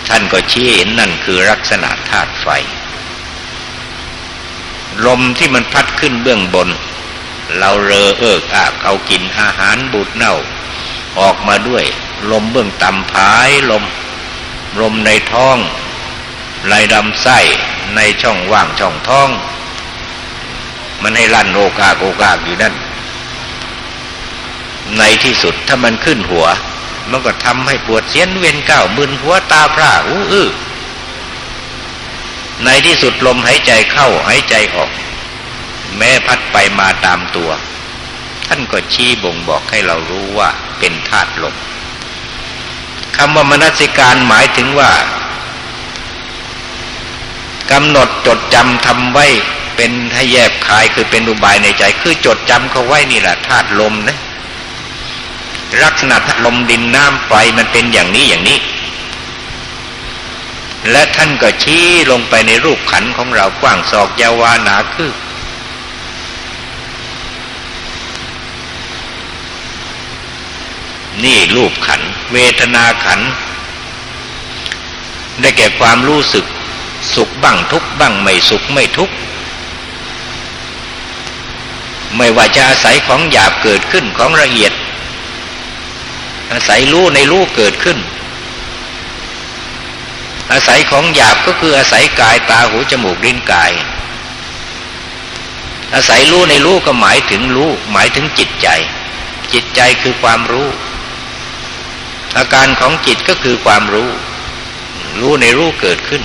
ท่านก็ชี้เห็นนั่นคือลักษณะธาตุไฟ ลมที่มันพัดขึ้นเบื้องบน เราเรอเอิกอากเอากินอาหารบูดเน่า ออกมาด้วย ลมเบื้องต่ำผายลม ลมในท้องไหลดำไส้ในช่องว่างช่องท้อง มันให้ลั่นโอกากโอกากอยู่นั่น ในที่สุดถ้ามันขึ้นหัว มันก็ทำให้ปวดเสียนเวียนเก้ามึนหัวตาพร่าอู้อื้อในที่สุดลมหายใจเข้าหายใจออก แม้พัดไปมาตามตัว ท่านก็ชี้บ่งบอกให้เรารู้ว่าเป็นธาตุลมคำว่ามนสิการหมายถึงว่ากำหนดจดจำทำไว้เป็นให้แยบคายคือเป็นอุบายในใจ คือจดจำเขาไว้นี่แหละธาตุลมนะ ลักษณะลมดินน้ำไฟมันเป็นอย่างนี้อย่างนี้ และท่านก็ชี้ลงไปในรูปขันของเรากว้างศอกยาวานาคือนี่รูปขัน เวทนาขัน ได้แก่ความรู้สึก สุขบ้างทุกบ้างไม่สุขไม่ทุกไม่ว่าจะอาศัยของหยาบเกิดขึ้นของละเอียด อาศัยรู้ในรู้เกิดขึ้น อาศัยของหยาบก็คืออาศัยกายตาหูจมูกลิ้นกาย อาศัยรู้ในรู้ก็หมายถึงรู้หมายถึงจิตใจ จิตใจคือความรู้ อาการของจิตก็คือความรู้ รู้ในรู้เกิดขึ้น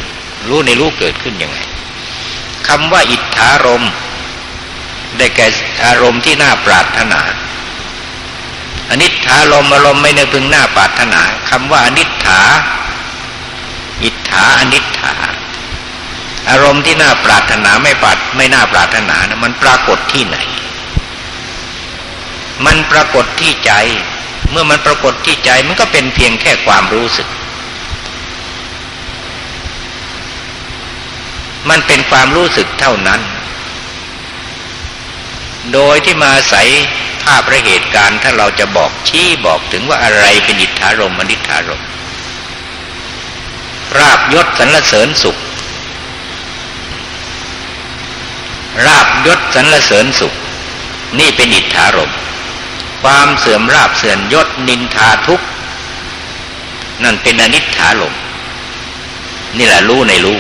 รู้ในรู้เกิดขึ้นยังไงคำว่าอิทธารมได้แก่อารมณ์ที่น่าปรารถนา อนิจฐารมอารมณ์ไม่ในพึงหน้าปรารถนาคำว่าอนิจฐา อิทธาอนิจฐา อารมณ์ที่น่าปรารถนาไม่ปรารไม่น่าปรารถนานะมันปรากฏที่ไหน มันปรากฏที่ใจ เมื่อมันปรากฏที่ใจมันก็เป็นเพียงแค่ความรู้สึก มันเป็นความรู้สึกเท่านั้น โดยที่มาใสาพระเหตุการณ์ถ้าเราจะบอกชี้บอกถึงว่าอะไรเป็นอิทธารมอนิธารมราบยศสรรเสริญสุข ราบยศสรรเสริญสุข นี่เป็นอิทธารมความเสื่อมราบเสื่อมยศนินทาทุกนั่นเป็นอนิจฐารมนี่แหละรู้ในรู้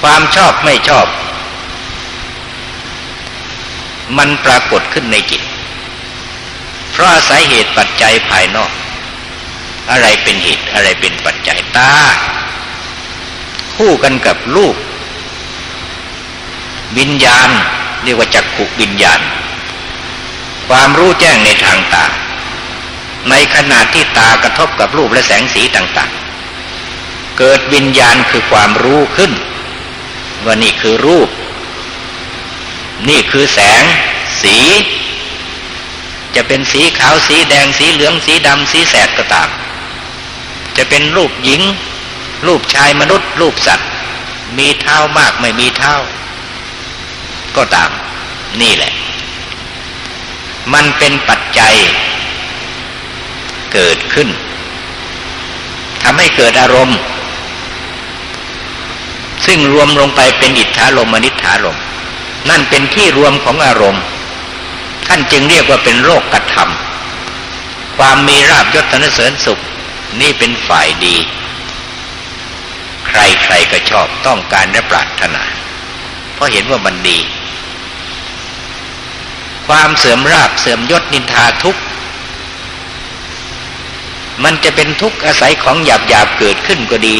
ความชอบไม่ชอบ มันปรากฏขึ้นในจิต เพราะอาศัยเหตุปัจจัยภายนอก อะไรเป็นเหตุอะไรเป็นปัจจัยตา คู่กันกับรูปวิญญาณ เรียกว่าจักขุวิญญาณ ความรู้แจ้งในทางตา ในขณะที่ตากระทบกับรูปและแสงสีต่างๆ เกิดวิญญาณคือความรู้ขึ้นว่านี่คือรูป นี่คือแสง สี จะเป็นสีขาวสีแดงสีเหลืองสีดำสีแสดก็ตามจะเป็นรูปหญิง รูปชายมนุษย์ รูปสัตว์ มีเท้ามากไม่มีเท้า ก็ตาม นี่แหละ มันเป็นปัจจัย เกิดขึ้นทำให้เกิดอารมณ์ ซึ่งรวมลงไปเป็นอิทธารมอนิธารม นั่นเป็นที่รวมของอารมณ์ท่านจึงเรียกว่าเป็นโรคกระทำความมีราบยศนเสริญสุข นี่เป็นฝ่ายดี ใครๆก็ชอบต้องการและปรารถนา เพราะเห็นว่ามันดี ความเสื่อมราบเสื่อมยศนินทาทุกมันจะเป็นทุกข์อาศัยของหยาบหยาบเกิดขึ้นก็ดี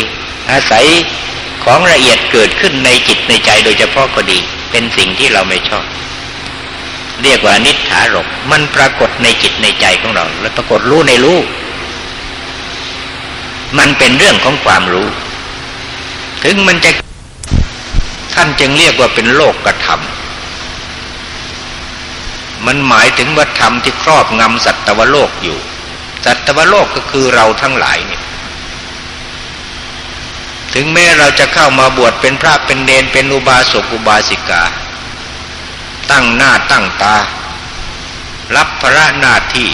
อาศัยของละเอียดเกิดขึ้นในจิตในใจโดยเฉพาะก็ดี เป็นสิ่งที่เราไม่ชอบ เรียกว่านิถารก มันปรากฏในจิตในใจของเรา และปรากฏรู้ในรู้ มันเป็นเรื่องของความรู้ ถึงมันจะท่านจึงเรียกว่าเป็นโลกกระทำมันหมายถึงว่าธรรมที่ครอบงำสัตวโลกอยู่ สัตวโลกก็คือเราทั้งหลายเนี่ย ถึงแม้เราจะเข้ามาบวชเป็นพระเป็นเนนเป็นอุบาสกอุบาสิกา ตั้งหน้าตั้งตา รับพระหน้าที่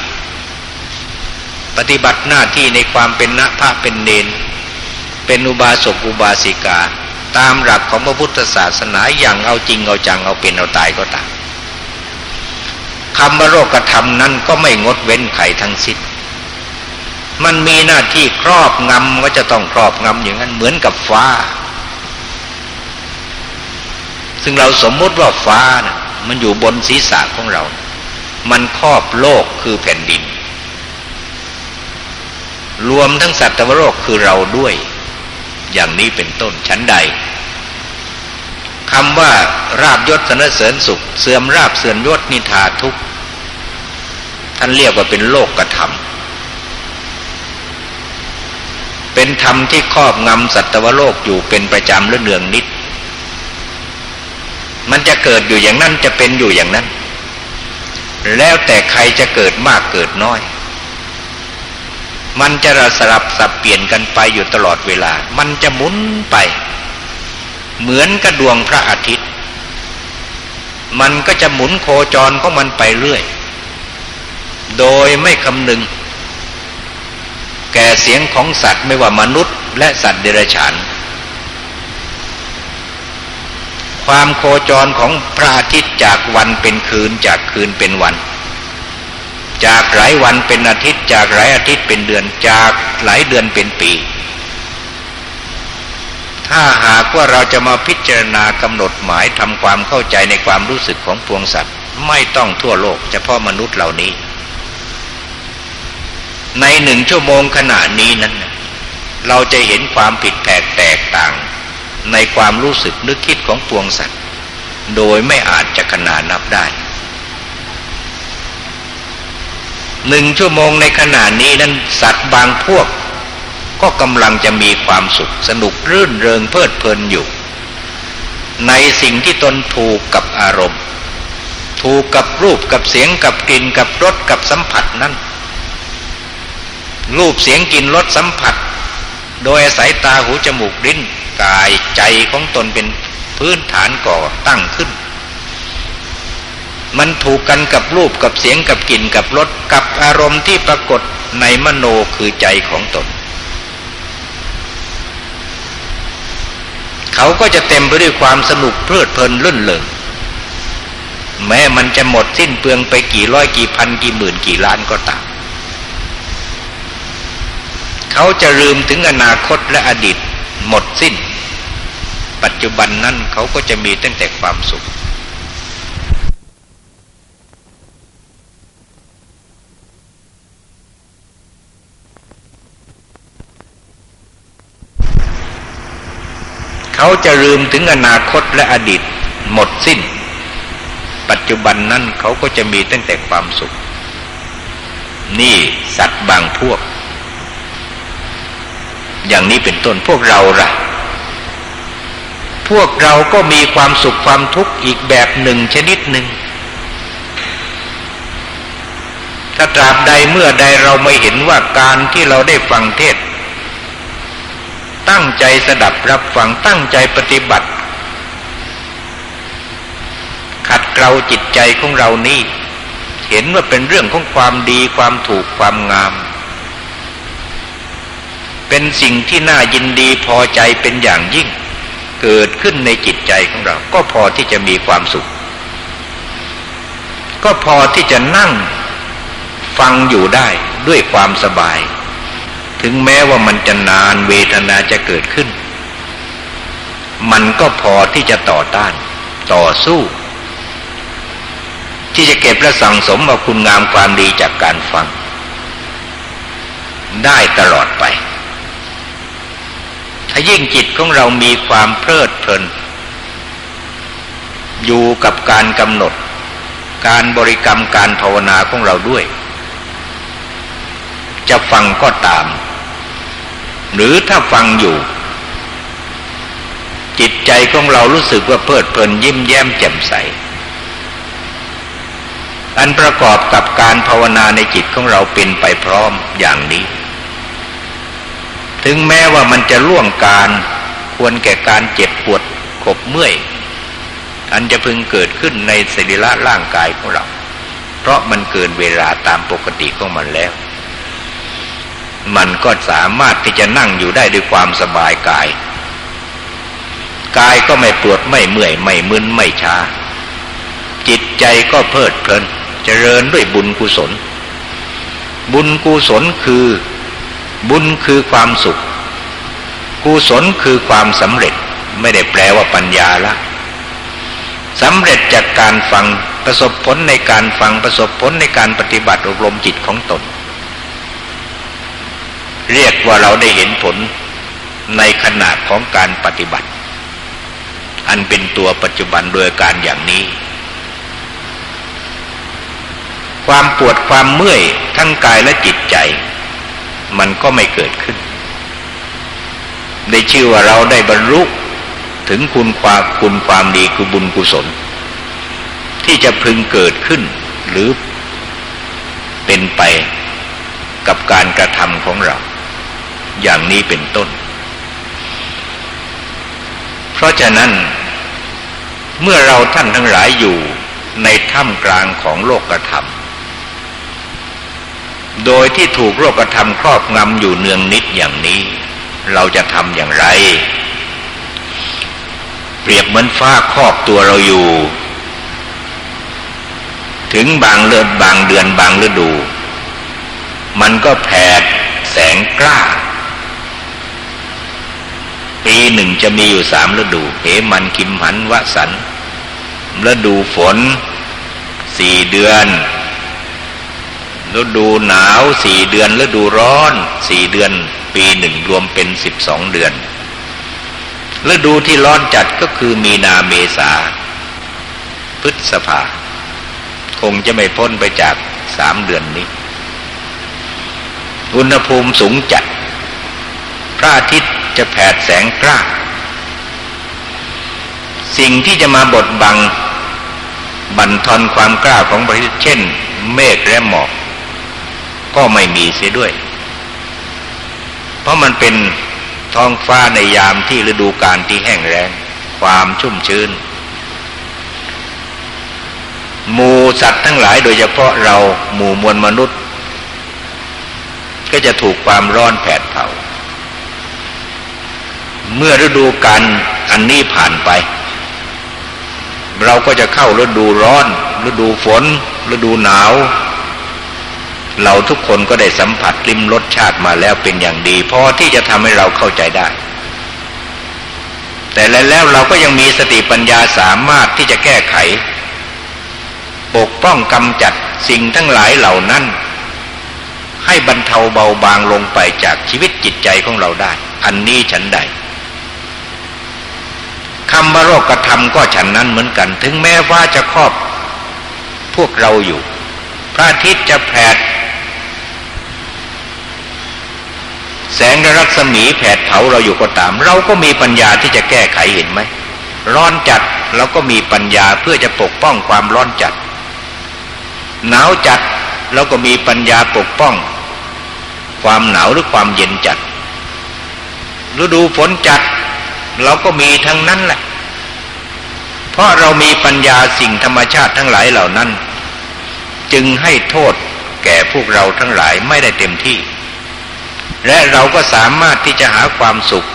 ปฏิบัติหน้าที่ในความเป็นนพระเป็นเนน เป็นอุบาสกอุบาสิกา ตามหลักของพระพุทธศาสนาอย่างเอาจริงเอาจังเอาเป็นเอาตายก็ตามคำว่าโรคกระทำนั้นก็ไม่งดเว้นไขทั้งสิ้น มันมีหน้าที่ครอบงำก็จะต้องครอบงำอย่างนั้นเหมือนกับฟ้า ซึ่งเราสมมติว่าฟ้านะมันอยู่บนศีรษะของเรา มันครอบโลกคือแผ่นดิน รวมทั้งสัตว์โลกคือเราด้วย อย่างนี้เป็นต้นชั้นใดคำว่าราบยศสนเสริญสุข เสื่อมราบเสื่อมยศนิทาทุกท่านเรียกว่าเป็นโลกกระทำ เป็นธรรมที่ครอบงำสัตวโลกอยู่เป็นประจำและเนืองนิด มันจะเกิดอยู่อย่างนั้นจะเป็นอยู่อย่างนั้น แล้วแต่ใครจะเกิดมากเกิดน้อย มันจะระสลับสับเปลี่ยนกันไปอยู่ตลอดเวลา มันจะหมุนไป เหมือนกระดวงพระอาทิตย์ มันก็จะหมุนโคจรของมันไปเรื่อย โดยไม่คำนึง แก่เสียงของสัตว์ไม่ว่ามนุษย์ และสัตว์เดรัจฉาน ความโคจรของพระอาทิตย์จากวันเป็นคืนจากคืนเป็นวัน จากหลายวันเป็นอาทิตย์ จากหลายอาทิตย์เป็นเดือนจากหลายเดือนเป็นปี ถ้าหากว่าเราจะมาพิจารณากำหนดหมายทำความเข้าใจในความรู้สึกของปวงสัตว์ ไม่ต้องทั่วโลกเฉพาะมนุษย์เหล่านี้ ในหนึ่งชั่วโมงขณะนี้นั้น เราจะเห็นความผิดแผกแตกต่าง ในความรู้สึกนึกคิดของปวงสัตว์ โดยไม่อาจจะขนานับได้หนึ่งชั่วโมงในขณะนี้นั้นสัตว์บางพวก ก็กำลังจะมีความสุขสนุกรื่นเริงเพลิดเพลินอยู่ ในสิ่งที่ตนถูกกับอารมณ์ ถูกกับรูปกับเสียงกับกลิ่นกับรสกับสัมผัสนั้น รูปเสียงกลิ่นรสสัมผัส โดยอาศัยตาหูจมูกลิ้นกายใจของตนเป็นพื้นฐานก่อตั้งขึ้น มันถูกกันกับรูปกับเสียงกับกลิ่นกับรสกับอารมณ์ที่ปรากฏในมโนคือใจของตน เขาก็จะเต็มไปด้วยความสนุกเพลิดเพลินลื่นเลิงแม้มันจะหมดสิ้นเปลืองไปกี่ร้อยกี่พันกี่หมื่นกี่ล้านก็ตาม เขาจะลืมถึงอนาคตและอดีตหมดสิ้น ปัจจุบันนั้นเขาก็จะมีตั้งแต่ความสุขเขาจะลืมถึงอนาคตและอดีตหมดสิ้น ปัจจุบันนั้นเขาก็จะมีตั้งแต่ความสุข นี่สัตว์บางพวก อย่างนี้เป็นต้นพวกเราล่ะ พวกเราก็มีความสุขความทุกข์อีกแบบหนึ่งชนิดหนึ่ง ถ้าตราบใดเมื่อใดเราไม่เห็นว่าการที่เราได้ฟังเทศ ตั้งใจสดับรับฟังตั้งใจปฏิบัติ ขัดเกลาจิตใจของเรานี่ เห็นว่าเป็นเรื่องของความดีความถูกความงาม เป็นสิ่งที่น่ายินดีพอใจเป็นอย่างยิ่ง เกิดขึ้นในจิตใจของเรา ก็พอที่จะมีความสุข ก็พอที่จะนั่งฟังอยู่ได้ด้วยความสบาย ถึงแม้ว่ามันจะนานเวทนาจะเกิดขึ้น มันก็พอที่จะต่อต้าน ต่อสู้ ที่จะเก็บและสั่งสมเอาคุณงามความดีจากการฟัง ได้ตลอดไป ถ้ายิ่งจิตของเรามีความเพลิดเพลิน อยู่กับการกำหนด การบริกรรมการภาวนาของเราด้วย จะฟังก็ตาม หรือถ้าฟังอยู่ จิตใจของเรารู้สึกว่าเพลิดเพลินยิ้มแย้มแจ่มใสอันประกอบกับการภาวนาในจิตของเราเป็นไปพร้อมอย่างนี้ ถึงแม้ว่ามันจะล่วงการควรแก่การเจ็บปวดขบเมื่อย อันจะพึงเกิดขึ้นในสรีระร่างกายของเรา เพราะมันเกินเวลาตามปกติของมันแล้ว มันก็สามารถที่จะนั่งอยู่ได้ด้วยความสบายกาย กายก็ไม่ปวดไม่เมื่อยไม่มึนไม่ชาจิตใจก็เพลิดเพลินเจริญด้วยบุญกุศล บุญกุศลคือ บุญคือความสุข กุศลคือความสำเร็จไม่ได้แปลว่าปัญญาละสำเร็จจากการฟังประสบผลในการฟังประสบผลในการปฏิบัติอบรมจิตของตน เรียกว่าเราได้เห็นผลในขณะของการปฏิบัติ อันเป็นตัวปัจจุบันโดยการอย่างนี้ ความปวดความเมื่อยทั้งกายและจิตใจ มันก็ไม่เกิดขึ้น ได้ชื่อว่าเราได้บรรลุถึงคุณความคุณความดีคือบุญกุศล ที่จะพึงเกิดขึ้น หรือเป็นไปกับการกระทำของเรา อย่างนี้เป็นต้น เพราะฉะนั้น เมื่อเราท่านทั้งหลายอยู่ในถ้ำกลางของโลกธรรม โดยที่ถูกโลกธรรมครอบงำอยู่เนืองนิดอย่างนี้ เราจะทำอย่างไร เปรียบเหมือนฟ้าครอบตัวเราอยู่ ถึงบางเลือดบางเดือนบางฤดู มันก็แผดแสงกล้า ปีหนึ่งจะมีอยู่สามฤดูเหมันคิมหันวสันฤดูฝนสี่เดือน ฤดูหนาวสี่เดือนฤดูร้อนสี่เดือน ปีหนึ่งรวมเป็นสิบสองเดือนฤดูที่ร้อนจัดก็คือมีนาเมษา พฤษภา คงจะไม่พ้นไปจากสามเดือนนี้ อุณหภูมิสูงจัด พระอาทิตย์จะแผดแสงกล้า สิ่งที่จะมาบดบัง บั่นทอนความกล้าของพระอาทิตย์เช่น เมฆและหมอก ก็ไม่มีเสียด้วย เพราะมันเป็นท้องฟ้าในยามที่ฤดูกาลที่แห้งแล้งความชุ่มชื้น หมูสัตว์ทั้งหลายโดยเฉพาะเราหมู่มวลมนุษย์ ก็จะถูกความร้อนแผดเผา เมื่อฤดูกาลอันนี้ผ่านไป เราก็จะเข้าฤดูร้อน ฤดูฝน ฤดูหนาว เราทุกคนก็ได้สัมผัสริมรสชาติมาแล้วเป็นอย่างดีพอที่จะทำให้เราเข้าใจได้ แต่แล้วเราก็ยังมีสติปัญญาสามารถที่จะแก้ไข ปกป้องกำจัดสิ่งทั้งหลายเหล่านั้น ให้บรรเทาเบาบางลงไปจากชีวิตจิตใจของเราได้ อันนี้ฉันใดคำว่าโรคกระทำก็ฉันนั้นเหมือนกัน ถึงแม้ว่าจะครอบพวกเราอยู่ พระอาทิตย์จะแผด แสงและรัศมีแผดเผาเราอยู่ก็ตาม เราก็มีปัญญาที่จะแก้ไขเห็นไหมร้อนจัดเราก็มีปัญญาเพื่อจะปกป้องความร้อนจัด หนาวจัดเราก็มีปัญญาปกป้อง ความหนาวหรือความเย็นจัดฤดูฝนจัด เราก็มีทั้งนั้นแหละ เพราะเรามีปัญญาสิ่งธรรมชาติทั้งหลายเหล่านั้น จึงให้โทษแก่พวกเราทั้งหลายไม่ได้เต็มที่ และเราก็สามารถที่จะหาความสุข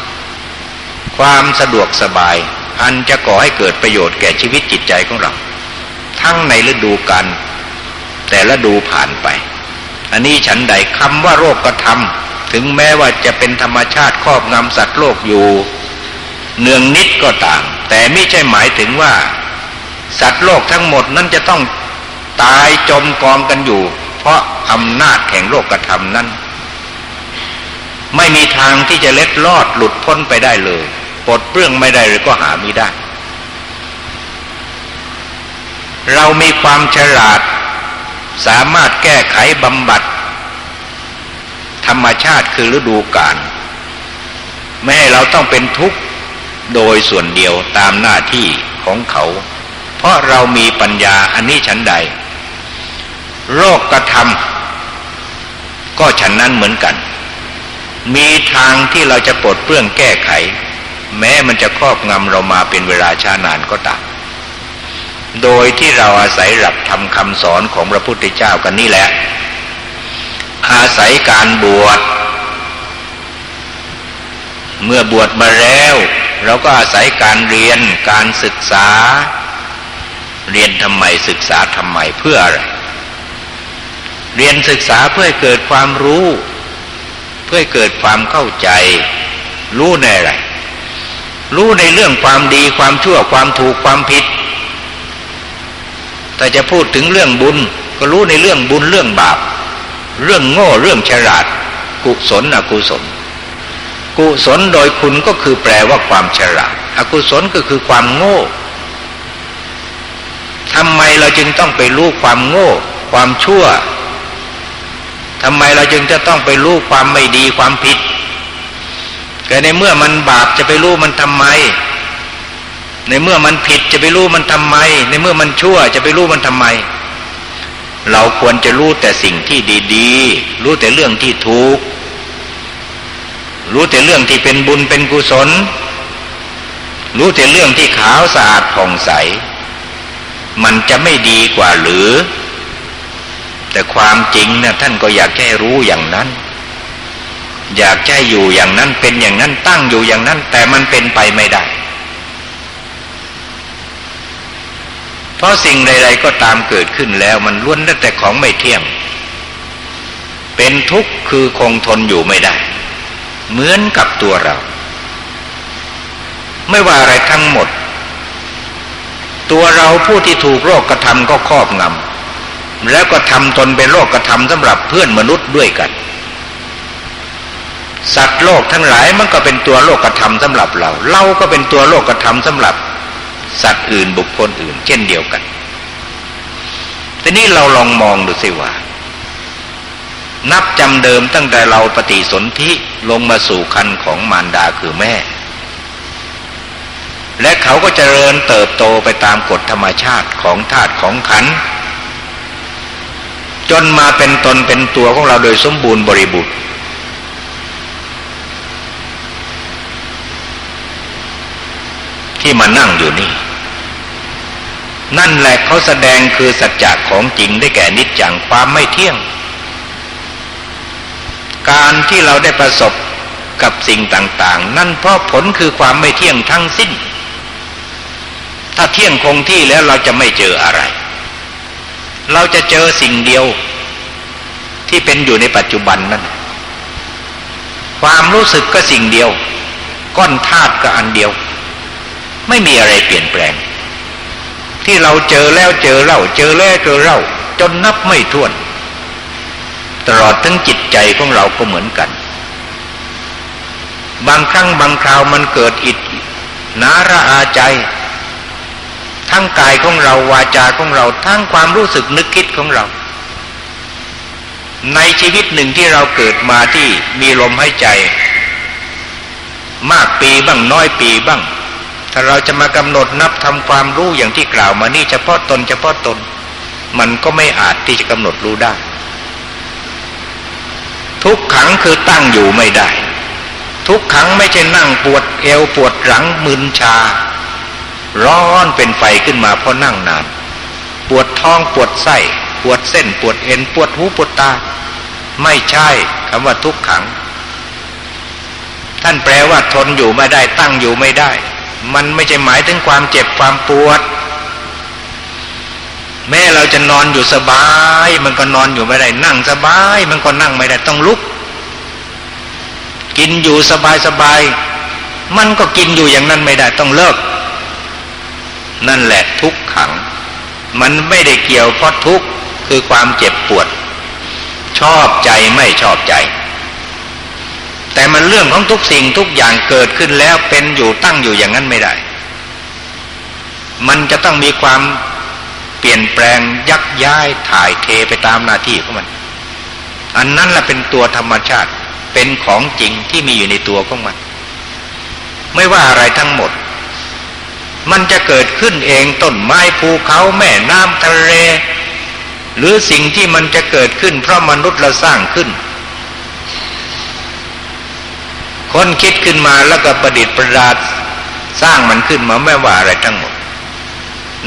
ความสะดวกสบาย อันจะก่อให้เกิดประโยชน์แก่ชีวิตจิตใจของเรา ทั้งในฤดูกาลแต่ละดูผ่านไป อันนี้ฉันใดคำว่าโรคกระทำถึงแม้ว่าจะเป็นธรรมชาติครอบงำสัตว์โลกอยู่ เนืองนิดก็ตาม แต่ไม่ใช่หมายถึงว่า สัตว์โลกทั้งหมดนั้นจะต้องตายจมกองกันอยู่ เพราะอำนาจแห่งโรคกระทำนั้น ไม่มีทางที่จะเล็ดลอดหลุดพ้นไปได้เลยปลดเปลื้องไม่ได้หรือก็หาไม่ได้ เรามีความฉลาด สามารถแก้ไขบำบัด ธรรมชาติคือฤดูกาลไม่ให้เราต้องเป็นทุกข์โดยส่วนเดียวตามหน้าที่ของเขา เพราะเรามีปัญญาอันนี้ฉันใด โรคกระทำก็ฉันนั้นเหมือนกัน มีทางที่เราจะปลดเปลื้องแก้ไข แม้มันจะครอบงำเรามาเป็นเวลาช้านานก็ตามโดยที่เราอาศัยหลักธรรมคำสอนของพระพุทธเจ้ากันนี่แหละ อาศัยการบวชเมื่อบวชมาแล้ว เราก็อาศัยการเรียนการศึกษา เรียนทำไมศึกษาทำไมเพื่ออะไร เรียนศึกษาเพื่อเกิดความรู้ พื่อเกิดความเข้าใจ รู้ในอะไร รู้ในเรื่องความดีความชั่วความถูกความผิด แต่จะพูดถึงเรื่องบุญ ก็รู้ในเรื่องบุญเรื่องบาป เรื่องโง่เรื่องฉลาด กุศลอกุศล กุศลโดยคุณก็คือแปลว่าความฉลาด อกุศลก็คือความโง่ทำไมเราจึงต้องไปรู้ความโง่ ความชั่ว ทำไมเราจึงจะต้องไปรู้ความไม่ดีความผิดแต่ในเมื่อมันบาปจะไปรู้มันทำไม ในเมื่อมันผิดจะไปรู้มันทำไม ในเมื่อมันชั่วจะไปรู้มันทำไม เราควรจะรู้แต่สิ่งที่ดีๆ รู้แต่เรื่องที่ถูก รู้แต่เรื่องที่เป็นบุญเป็นกุศล รู้แต่เรื่องที่ขาวสะอาดผ่องใส มันจะไม่ดีกว่าหรือ แต่ความจริงนะท่านก็อยากให้รู้อย่างนั้น อยากให้อยู่อย่างนั้นเป็นอย่างนั้นตั้งอยู่อย่างนั้น แต่มันเป็นไปไม่ได้ เพราะสิ่งใดๆก็ตามเกิดขึ้นแล้วมันล้วนแต่ของไม่เที่ยง เป็นทุกข์คือคงทนอยู่ไม่ได้ เหมือนกับตัวเรา ไม่ว่าอะไรทั้งหมด ตัวเราผู้ที่ถูกโรคกระทำก็ครอบงำ แล้วก็ทำตนเป็นโรคกระทำสำหรับเพื่อนมนุษย์ด้วยกัน สัตว์โลกทั้งหลายมันก็เป็นตัวโลกกระทำสำหรับเรา เราก็เป็นตัวโลกกระทำสำหรับ สัตว์อื่นบุคคลอื่น เช่นเดียวกันทีนี้เราลองมองดูสิว่า นับจำเดิมตั้งแต่เราปฏิสนธิลงมาสู่คันของมารดาคือแม่ และเขาก็จเจริญเติบโตไปตามกฎธรรมชาติของธาตุของขัน จนมาเป็นตนเป็นตัวของเราโดยสมบูรณ์บริบูรณ์ที่มานั่งอยู่นี่ นั่นแหละเขาแสดงคือสัจจะของจริงได้แก่นิจจังความไม่เที่ยง การที่เราได้ประสบกับสิ่งต่าง ๆ นั่นเพราะผลคือความไม่เที่ยงทั้งสิ้น ถ้าเที่ยงคงที่แล้วเราจะไม่เจออะไร เราจะเจอสิ่งเดียว ที่เป็นอยู่ในปัจจุบันนั้นความรู้สึกก็สิ่งเดียว ก้อนธาตุก็อันเดียว ไม่มีอะไรเปลี่ยนแปลง ที่เราเจอแล้วเจอเล่า เจอแล้วเจอเล่า จนนับไม่ถ้วน ตลอดทั้งจิตใจของเราก็เหมือนกัน บางครั้งบางคราวมันเกิดอิดนาระอาใจ ทั้งกายของเราวาจาของเรา ทั้งความรู้สึกนึกคิดของเรา ในชีวิตหนึ่งที่เราเกิดมาที่มีลมหายใจ มากปีบ้างน้อยปีบ้าง ถ้าเราจะมากำหนดนับทำความรู้อย่างที่กล่าวมานี่เฉพาะตนเฉพาะตน มันก็ไม่อาจที่จะกำหนดรู้ได้ ทุกขังคือตั้งอยู่ไม่ได้ ทุกขังไม่ใช่นั่งปวดเอวปวดหลังมึนชา ร้อนเป็นไฟขึ้นมาเพราะนั่งนาน ปวดท้องปวดไส้ ปวดเส้น ปวดเอ็น ปวดหูปวดตา ไม่ใช่คำว่าทุกขัง ท่านแปลว่าทนอยู่ไม่ได้ตั้งอยู่ไม่ได้ มันไม่ใช่หมายถึงความเจ็บความปวด แม้เราจะนอนอยู่สบาย มันก็นอนอยู่ไม่ได้ นั่งสบาย มันก็นั่งไม่ได้ต้องลุก กินอยู่สบายสบายมันก็กินอยู่อย่างนั้นไม่ได้ต้องเลิก นั่นแหละทุกขัง มันไม่ได้เกี่ยวเพราะทุกข์คือความเจ็บปวด ชอบใจไม่ชอบใจ แต่มันเรื่องของทุกสิ่งทุกอย่างเกิดขึ้นแล้วเป็นอยู่ตั้งอยู่อย่างนั้นไม่ได้ มันจะต้องมีความเปลี่ยนแปลงยักย้ายถ่ายเทไปตามหน้าที่ของมัน อันนั้นแหละเป็นตัวธรรมชาติเป็นของจริงที่มีอยู่ในตัวของมัน ไม่ว่าอะไรทั้งหมด มันจะเกิดขึ้นเองต้นไม้ภูเขาแม่น้ำทะเล หรือสิ่งที่มันจะเกิดขึ้นเพราะมนุษย์เราสร้างขึ้น คนคิดขึ้นมาแล้วก็ประดิษฐ์ประดาษสร้างมันขึ้นมาไม่ว่าอะไรทั้งหมด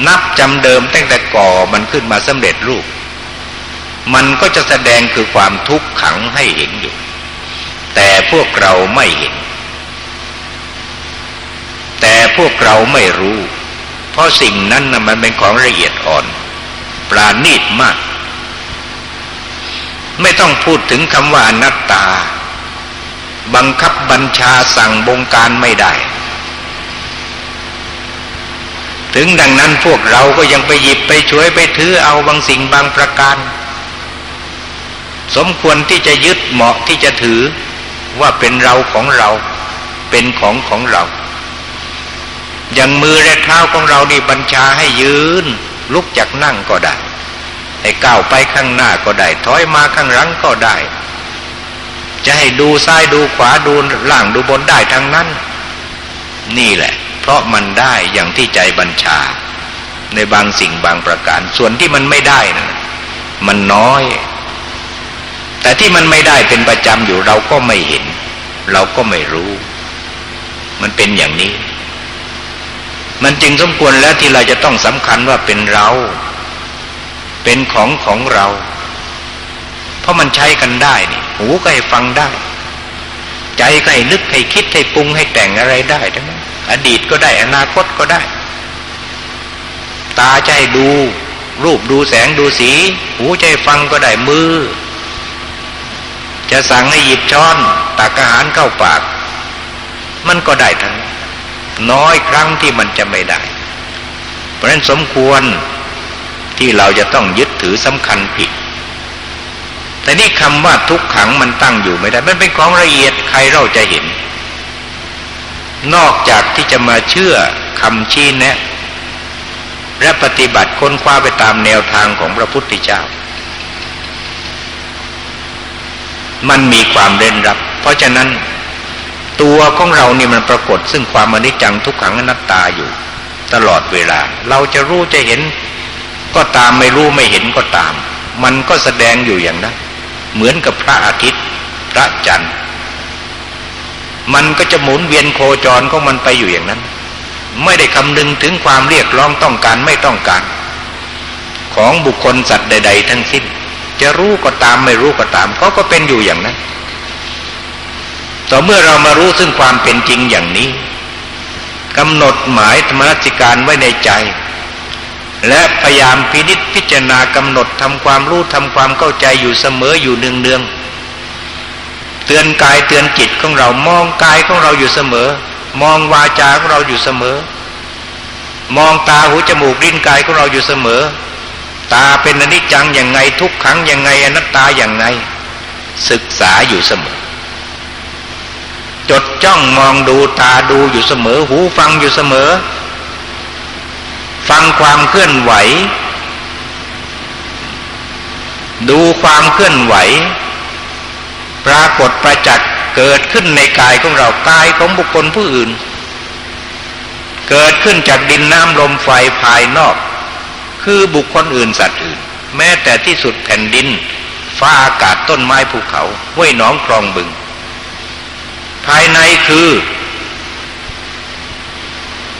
นับจำเดิมตั้งแต่ก่อมันขึ้นมาสำเร็จรูป มันก็จะแสดงคือความทุกข์ขังให้เห็นอยู่ แต่พวกเราไม่เห็น แต่พวกเราไม่รู้ เพราะสิ่งนั้นนะมันเป็นของละเอียดอ่อน ปราณีตมาก ไม่ต้องพูดถึงคำว่าอนัตตา บังคับบัญชาสั่งบงการไม่ได้ ถึงดังนั้นพวกเราก็ยังไปหยิบไปช่วยไปถือเอาบางสิ่งบางประการ สมควรที่จะยึดเหมาะที่จะถือว่าเป็นเราของเรา เป็นของของเรา อย่างมือและเท้าของเรานี่บัญชาให้ยืน ลุกจากนั่งก็ได้ให้ก้าวไปข้างหน้าก็ได้ ถอยมาข้างหลังก็ได้ จะให้ดูซ้ายดูขวาดูล่างดูบนได้ทั้งนั้น นี่แหละ เพราะมันได้อย่างที่ใจบัญชา ในบางสิ่งบางประการ ส่วนที่มันไม่ได้นะมันน้อย แต่ที่มันไม่ได้เป็นประจำอยู่เราก็ไม่เห็น เราก็ไม่รู้ มันเป็นอย่างนี้ มันจึงสมควรแล้วที่เราจะต้องสำคัญว่าเป็นเรา เป็นของของเรา เพราะมันใช้กันได้นี่หูก็ให้ฟังได้ ใจก็ให้นึกให้คิดให้ปรุงให้แต่งอะไรได้ทั้งนั้นอดีตก็ได้อนาคตก็ได้ ตาให้ดู รูปดูแสงดูสี หูให้ฟังก็ได้มือ จะสั่งให้หยิบช้อนตักอาหารเข้าปาก มันก็ได้ทั้ง น้อยครั้งที่มันจะไม่ได้ เพราะฉะนั้นสมควรที่เราจะต้องยึดถือสำคัญผิด แต่นี่คำว่าทุกขังมันตั้งอยู่ไม่ได้ มันเป็นของละเอียดใครเราจะเห็น นอกจากที่จะมาเชื่อคำชี้แนะ และปฏิบัติค้นคว้าไปตามแนวทางของพระพุทธเจ้า มันมีความเร้นรับ เพราะฉะนั้น ตัวของเรานี่มันปรากฏซึ่งความอนิจจังทุกขังอนัตตาอยู่ ตลอดเวลา เราจะรู้จะเห็น ก็ตามไม่รู้ไม่เห็นก็ตาม มันก็แสดงอยู่อย่างนั้น เหมือนกับพระอาทิตย์ พระจันทร์ มันก็จะหมุนเวียนโคจรของมันไปอยู่อย่างนั้น ไม่ได้คำนึงถึงความเรียกร้องต้องการไม่ต้องการ ของบุคคลสัตว์ใด ๆ ทั้งสิ้น จะรู้ก็ตามไม่รู้ก็ตามเขาก็เป็นอยู่อย่างนั้น ต่อเมื่อเรามารู้ซึ่งความเป็นจริงอย่างนี้กำหนดหมายธรรมรัติการไว้ในใจ และพยายามพินิจพิจารณากำหนดทำความรู้ทำความเข้าใจอยู่เสมออยู่เนืองเนืองเตือนกายเตือนจิตของเรามองกายของเราอยู่เสมอ มองวาจาของเราอยู่เสมอ มองตาหูจมูกลิ้นกายของเราอยู่เสมอ ตาเป็นอนิจจังอย่างไงทุกขังอย่างไงอนัตตาอย่างไง ศึกษาอยู่เสมอ จดจ้องมองดูตาดูอยู่เสมอหูฟังอยู่เสมอ ฟังความเคลื่อนไหว ดูความเคลื่อนไหว ปรากฏประจักษ์เกิดขึ้นในกายของเรากายของบุคคลผู้อื่น เกิดขึ้นจากดินน้ำลมไฟภายนอก คือบุคคลอื่นสัตว์อื่น แม้แต่ที่สุดแผ่นดิน ฟ้าอากาศต้นไม้ภูเขาห้วยน้องคลองบึง ภายในคือ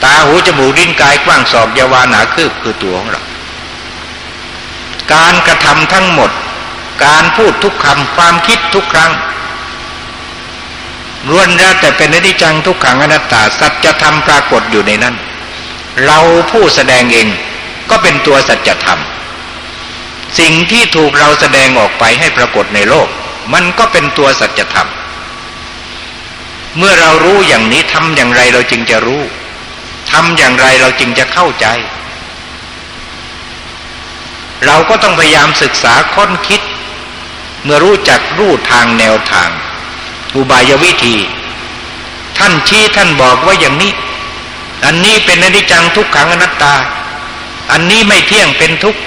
ตาหูจมูกลิ้นกายกว้างสอบยาวานาคืบคือตัวของเรา การกระทำทั้งหมด การพูดทุกคำความคิดทุกครั้งล้วนแล้วแต่เป็นอนิจจังทุกขังอนัตตาสัจธรรมปรากฏอยู่ในนั้น เราผู้แสดงเองก็เป็นตัวสัจธรรม สิ่งที่ถูกเราแสดงออกไปให้ปรากฏในโลก มันก็เป็นตัวสัจธรรม เมื่อเรารู้อย่างนี้ทำอย่างไรเราจึงจะรู้ทำอย่างไรเราจึงจะเข้าใจ เราก็ต้องพยายามศึกษาค้นคิด เมื่อรู้จักรูทางแนวทาง อุบายวิธี ท่านชี้ท่านบอกว่าอย่างนี้ อันนี้เป็นอนิจจังทุกขังอนัตตา อันนี้ไม่เที่ยงเป็นทุกข์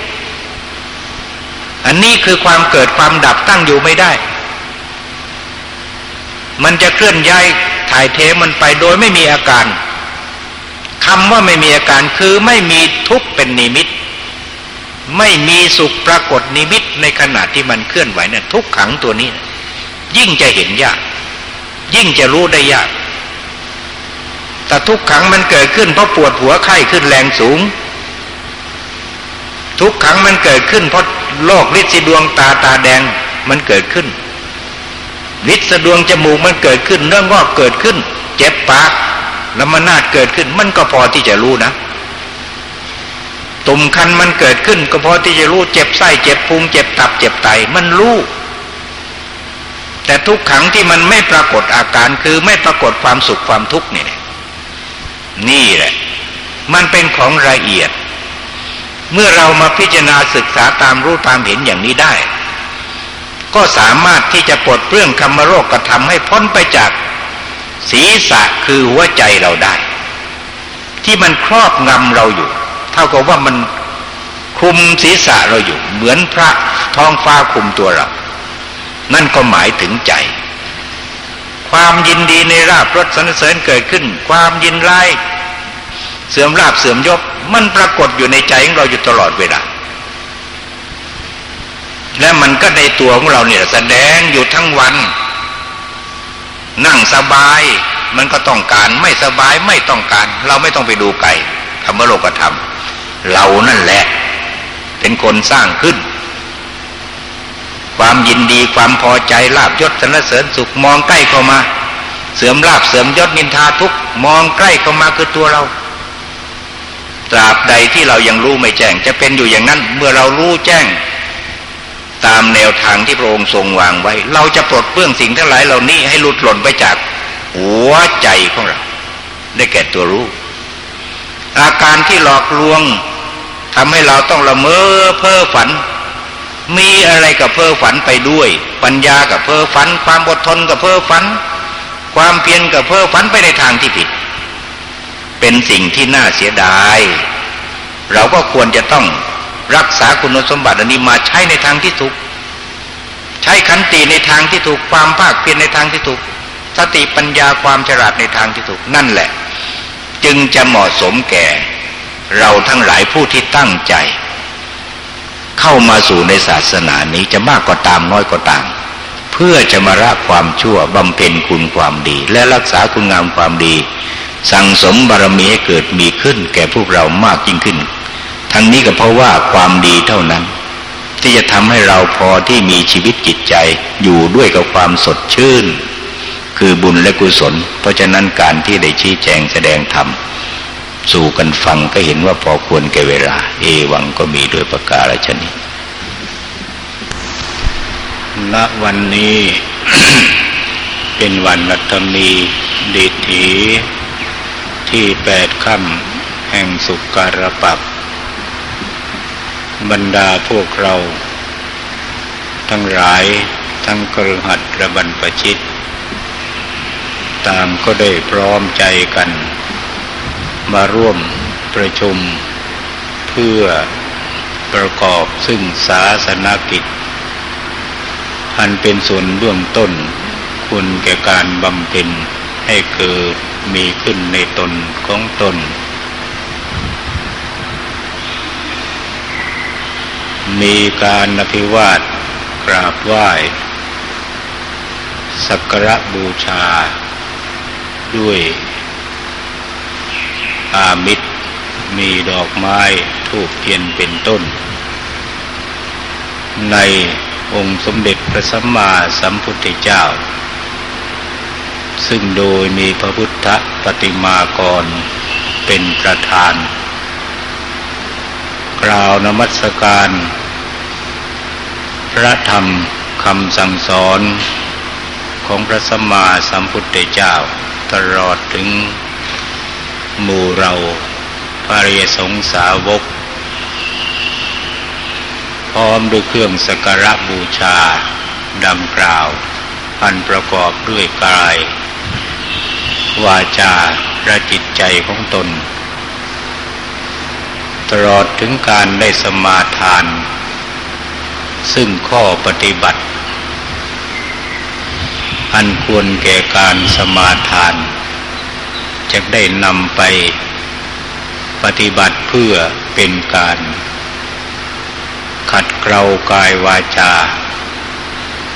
อันนี้คือความเกิดความดับตั้งอยู่ไม่ได้ มันจะเคลื่อนย้ายถ่ายเทมันไปโดยไม่มีอาการคำว่าไม่มีอาการคือไม่มีทุกข์เป็นนิมิต ไม่มีสุขปรากฏนิมิตในขณะที่มันเคลื่อนไหวเนี่ยทุกขังตัวนี้ ยิ่งจะเห็นยาก ยิ่งจะรู้ได้ยาก แต่ทุกขังมันเกิดขึ้นเพราะปวดหัวไข้ขึ้นแรงสูง ทุกขังมันเกิดขึ้นเพราะโรคฤทธิ์ดวงตาตาแดงมันเกิดขึ้น ฤทธิ์สะดวงจมูกมันเกิดขึ้นเรื่องงอกเกิดขึ้น เจ็บปากแล้วมันนาดเกิดขึ้น มันก็พอที่จะรู้นะตุ่มคันมันเกิดขึ้น ก็พอที่จะรู้เจ็บไส้เจ็บพุงเจ็บตับเจ็บไตมันรู้แต่ทุกขังที่มันไม่ปรากฏอาการคือไม่ปรากฏความสุขความทุกข์นี่นี่แหละ มันเป็นของละเอียด เมื่อเรามาพิจารณาศึกษาตามรู้ตามเห็นอย่างนี้ได้ ก็สามารถที่จะปลดเปลื้องคำโรคกระทำให้พ้นไปจากศีรษะคือหัวใจเราได้ ที่มันครอบงำเราอยู่ เท่ากับว่ามันคุมศีรษะเราอยู่ เหมือนพระท้องฟ้าคุมตัวเรา นั่นก็หมายถึงใจ ความยินดีในราบรสสรรเสริญเกิดขึ้น ความยินไล่เสื่อมราบเสื่อมยศมันปรากฏอยู่ในใจของเราอยู่ตลอดเวลา และมันก็ในตัวของเราเนี่ยแสดงอยู่ทั้งวัน นั่งสบายมันก็ต้องการไม่สบายไม่ต้องการ เราไม่ต้องไปดูไกลคำว่าโลกธรรม เรานั่นแหละ เป็นคนสร้างขึ้น ความยินดีความพอใจลาบยศสรรเสริญสุขมองใกล้เข้ามา เสื่อมลาบเสื่อมยศนินทาทุกมองใกล้เข้ามาคือตัวเราตราบใดที่เรายังรู้ไม่แจ้ง จะเป็นอยู่อย่างนั้น เมื่อเรารู้แจ้ง ตามแนวทางที่พระองค์ทรงวางไว้ เราจะปลดเปลื้องสิ่งทั้งหลายเหล่านี้ให้หลุดหล่นไปจากหัวใจของเรา ได้แก่ตัวรู้ อาการที่หลอกลวงทำให้เราต้องละเมอเพ้อฝัน มีอะไรกับเพ้อฝันไปด้วย ปัญญากับเพ้อฝัน ความอดทนกับเพ้อฝัน ความเพียรกับเพ้อฝันไปในทางที่ผิด เป็นสิ่งที่น่าเสียดาย เราก็ควรจะต้อง รักษาคุณสมบัติอันนี้มาใช้ในทางที่ถูก ใช้ขันติในทางที่ถูกความภาคเพียรในทางที่ถูก สติปัญญาความฉลาดในทางที่ถูกนั่นแหละ จึงจะเหมาะสมแก่ เราทั้งหลายผู้ที่ตั้งใจ เข้ามาสู่ในศาสนานี้จะมากก็ตามน้อยก็ตาม เพื่อจะมาละความชั่วบำเพ็ญคุณความดี และรักษาคุณงามความดี สั่งสมบารมีให้เกิดมีขึ้นแก่พวกเรามากยิ่งขึ้น ทั้งนี้ก็เพราะว่าความดีเท่านั้น ที่จะทำให้เราพอที่มีชีวิตจิตใจอยู่ด้วยกับความสดชื่น คือบุญและกุศล เพราะฉะนั้นการที่ได้ชี้แจงแสดงธรรมสู่กันฟังก็เห็นว่าพอควรแก่เวลา เอวังก็มีโดยประกาศชนิดณวันนี้เป็นวันรัตมีดิถีที่แปดค่ำแห่งสุการปัก บรรดาพวกเรา ทั้งหลายทั้งกระหัดระบันประชิตต่างก็ได้พร้อมใจกัน มาร่วมประชุม เพื่อประกอบซึ่งศาสนกิจ อันเป็นส่วนเบื้องต้นคุณแก่การบำเพ็ญให้เกิดมีขึ้นในตนของตน มีการอภิวาทกราบไหว้สักการะบูชา ด้วยอามิตรมีดอกไม้ทูบเทียนเป็นต้น ในองค์สมเด็จพระสัมมาสัมพุทธเจ้า ซึ่งโดยมีพระพุทธปฏิมากรเป็นประธาน กล่าวนมัสการ พระธรรมคำสั่งสอนของพระสัมมาสัมพุทธเจ้า ตลอดถึงหมู่เราพระริยสงสาวก พร้อมด้วยเครื่องสักการะบูชาดังกล่าว อันประกอบด้วยกาย วาจาและจิตใจของตน ตลอดถึงการได้สมาทาน ซึ่งข้อปฏิบัติ อันควรแก่การสมาทาน จะได้นำไปปฏิบัติเพื่อเป็นการ ขัดเกลากายวาจา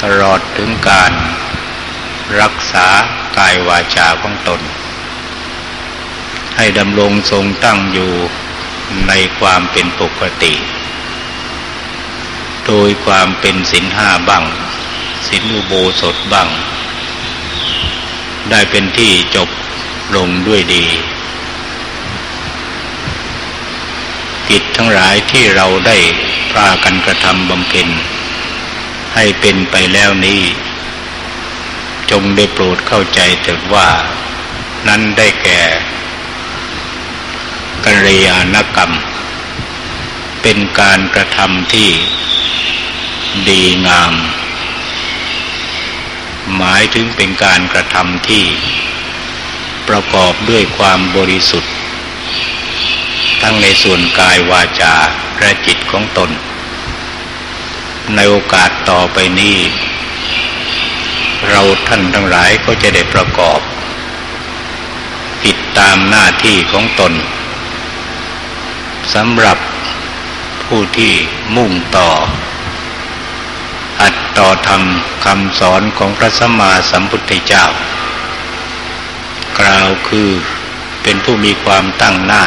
ตลอดถึงการ รักษากายวาจาของตน ให้ดำรงทรงตั้งอยู่ ในความเป็นปกติ โดยความเป็นสินห้าบังสินอุโบสถบังได้เป็นที่จบลงด้วยดี กิจทั้งหลายที่เราได้พากันกระทำบำเพ็ญให้เป็นไปแล้วนี้ จงได้โปรดเข้าใจเถิดว่า นั้นได้แก่ กัลยาณกรรม เป็นการกระทำที่ดีงาม หมายถึงเป็นการกระทำที่ ประกอบด้วยความบริสุทธิ์ ทั้งในส่วนกายวาจาและจิตของตน ในโอกาสต่อไปนี้ เราท่านทั้งหลายก็จะได้ประกอบติดตามหน้าที่ของตน สำหรับผู้ที่มุ่งต่อ อัดต่อทำคำสอนของพระสัมมาสัมพุทธเจ้า กล่าวคือเป็นผู้มีความตั้งหน้า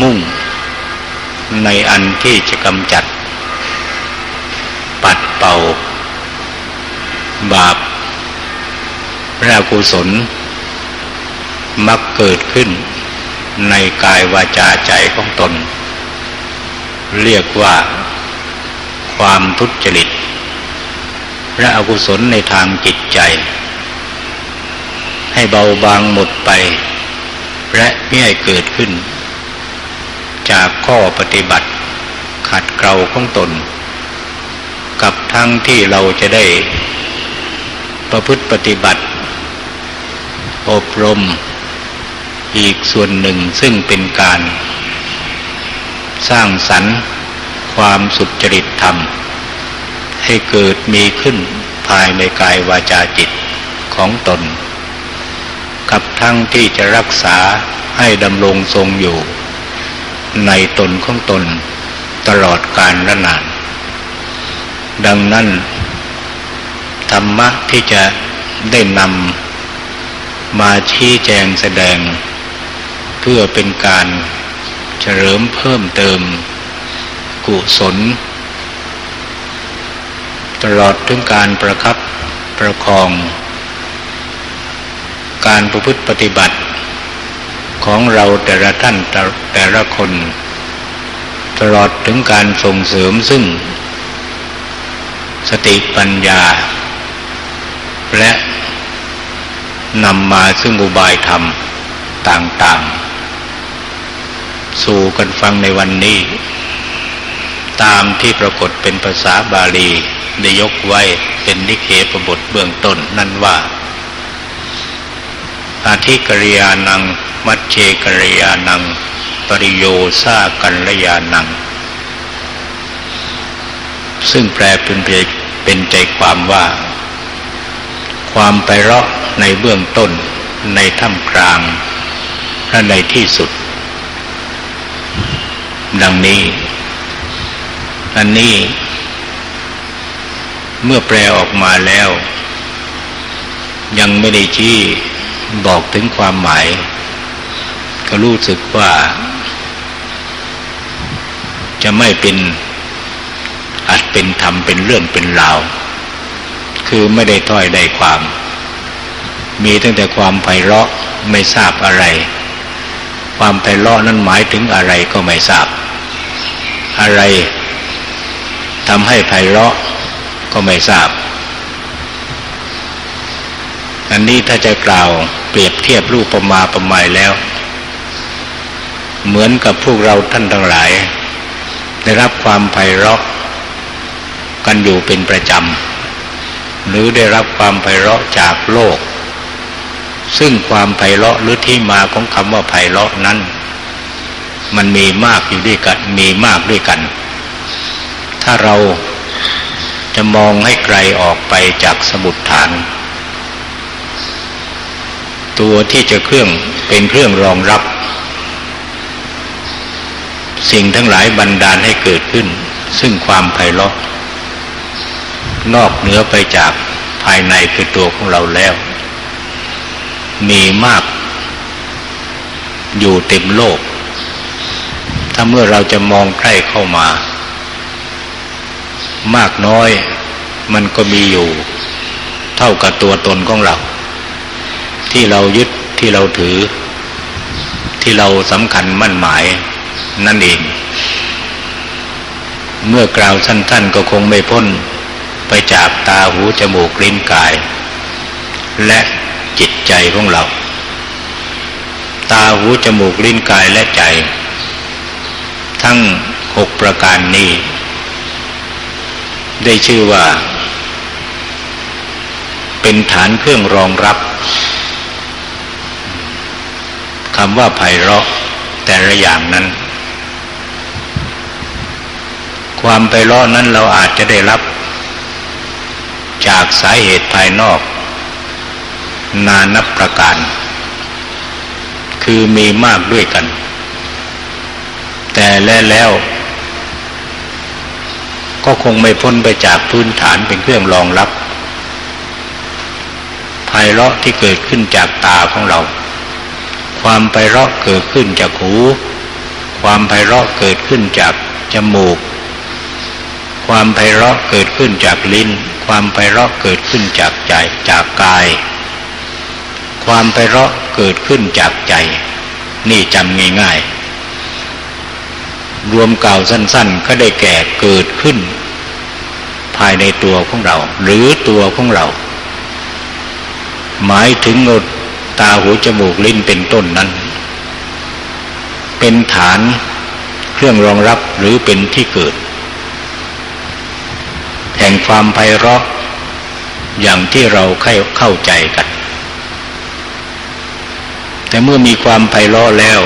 มุ่ง ในอันที่จะกำจัด ปัดเป่า บาปและกุศลมักเกิดขึ้น ในกายวาจาใจของตน เรียกว่าความทุจริต และอกุศลในทางจิตใจ ให้เบาบางหมดไป และไม่ให้เกิดขึ้น จากข้อปฏิบัติ ขัดเกลาของตน กับทั้งที่เราจะได้ ประพฤติปฏิบัติ อบรม อีกส่วนหนึ่งซึ่งเป็นการ สร้างสรรค์ความสุจริตธรรม ให้เกิดมีขึ้นภายในกายวาจาจิตของตน กับทั้งที่จะรักษาให้ดำรงทรงอยู่ ในตนของตนตลอดกาลละนาน ดังนั้น ธรรมะที่จะได้นำมาชี้แจงแสดง พื่อเป็นการเฉลิมเพิ่มเติม กุศล ตลอดถึงการประคับประคอง การประพฤติปฏิบัติ ของเราแต่ละท่านแต่ละคน ตลอดถึงการส่งเสริมซึ่ง สติปัญญา และนำมาซึ่งอุบายธรรมต่างๆ สู่กันฟังในวันนี้ ตามที่ปรากฏเป็นภาษาบาลีได้ยกไว้เป็นนิเคปบทเบื้องต้นนั่นว่า อาทิกริยานัง มัชเชกริยานัง ปริโยซากัลยานัง ซึ่งแปลเป็นเป็นใจความว่า ความไปเราะในเบื้องต้นในท่ามกลางและในที่สุด ดังนี้ อันนี้ เมื่อแปลออกมาแล้ว ยังไม่ได้ชี้บอกถึงความหมาย ก็รู้สึกว่า จะไม่เป็นอาจเป็นธรรมเป็นเรื่องเป็นราว คือไม่ได้ต้อยได้ความ มีตั้งแต่ความไพเราะไม่ทราบอะไร ความไพเราะนั้นหมายถึงอะไรก็ไม่ทราบ อะไรทำให้ไพเราะก็ไม่ทราบ อันนี้ถ้าจะกล่าวเปรียบเทียบรูปประมาประมาแล้ว เหมือนกับพวกเราท่านทั้งหลาย ได้รับความไพเราะกันอยู่เป็นประจำ หรือได้รับความไพเราะจากโลก ซึ่งความไพเราะหรือที่มาของคำว่าไพเราะนั้น มันมีมากอยู่ด้วยกัน มีมากด้วยกัน ถ้าเราจะมองให้ไกลออกไปจากสมุดฐาน ตัวที่จะเครื่องเป็นเครื่องรองรับ สิ่งทั้งหลายบันดาลให้เกิดขึ้น ซึ่งความไพเราะนอกเหนือไปจากภายในคือตัวของเราแล้ว มีมาก อยู่เต็มโลก ถ้าเมื่อเราจะมองใกล้เข้ามา มากน้อยมันก็มีอยู่ เท่ากับตัวตนของเรา ที่เรายึดที่เราถือ ที่เราสำคัญมั่นหมายนั่นเอง เมื่อกล่าวสั้น ๆ ก็คงไม่พ้นไปจากตาหูจมูกลิ้นกาย และ จิตใจของเรา ตาหูจมูกลิ้นกายและใจ ทั้งหกประการนี้ ได้ชื่อว่า เป็นฐานเครื่องรองรับคำว่าไพเราะแต่ละอย่างนั้น ความไพเราะนั้นเราอาจจะได้รับ จากสาเหตุภายนอก นานับประการ คือมีมากด้วยกัน แต่แล้วแล้วก็คงไม่พ้นไปจากพื้นฐานเป็นเครื่องรองรับไพเราะที่เกิดขึ้นจากตาของเรา ความไพเราะเกิดขึ้นจากหู ความไพเราะเกิดขึ้นจากจมูก ความไพเราะเกิดขึ้นจากลิ้น ความไพเราะเกิดขึ้นจากใจจากกาย ความไพเราะเกิดขึ้นจากใจ นี่จำง่ายๆ รวมเก่าสั้น ๆ ก็ได้แก่เกิดขึ้น ภายในตัวของเรา หรือตัวของเรา หมายถึงตาหูจมูกลิ้นเป็นต้นนั้น เป็นฐานเครื่องรองรับหรือเป็นที่เกิด แห่งความไพเราะอย่างที่เราเข้าใจกัน แต่เมื่อมีความไพเราะแล้ว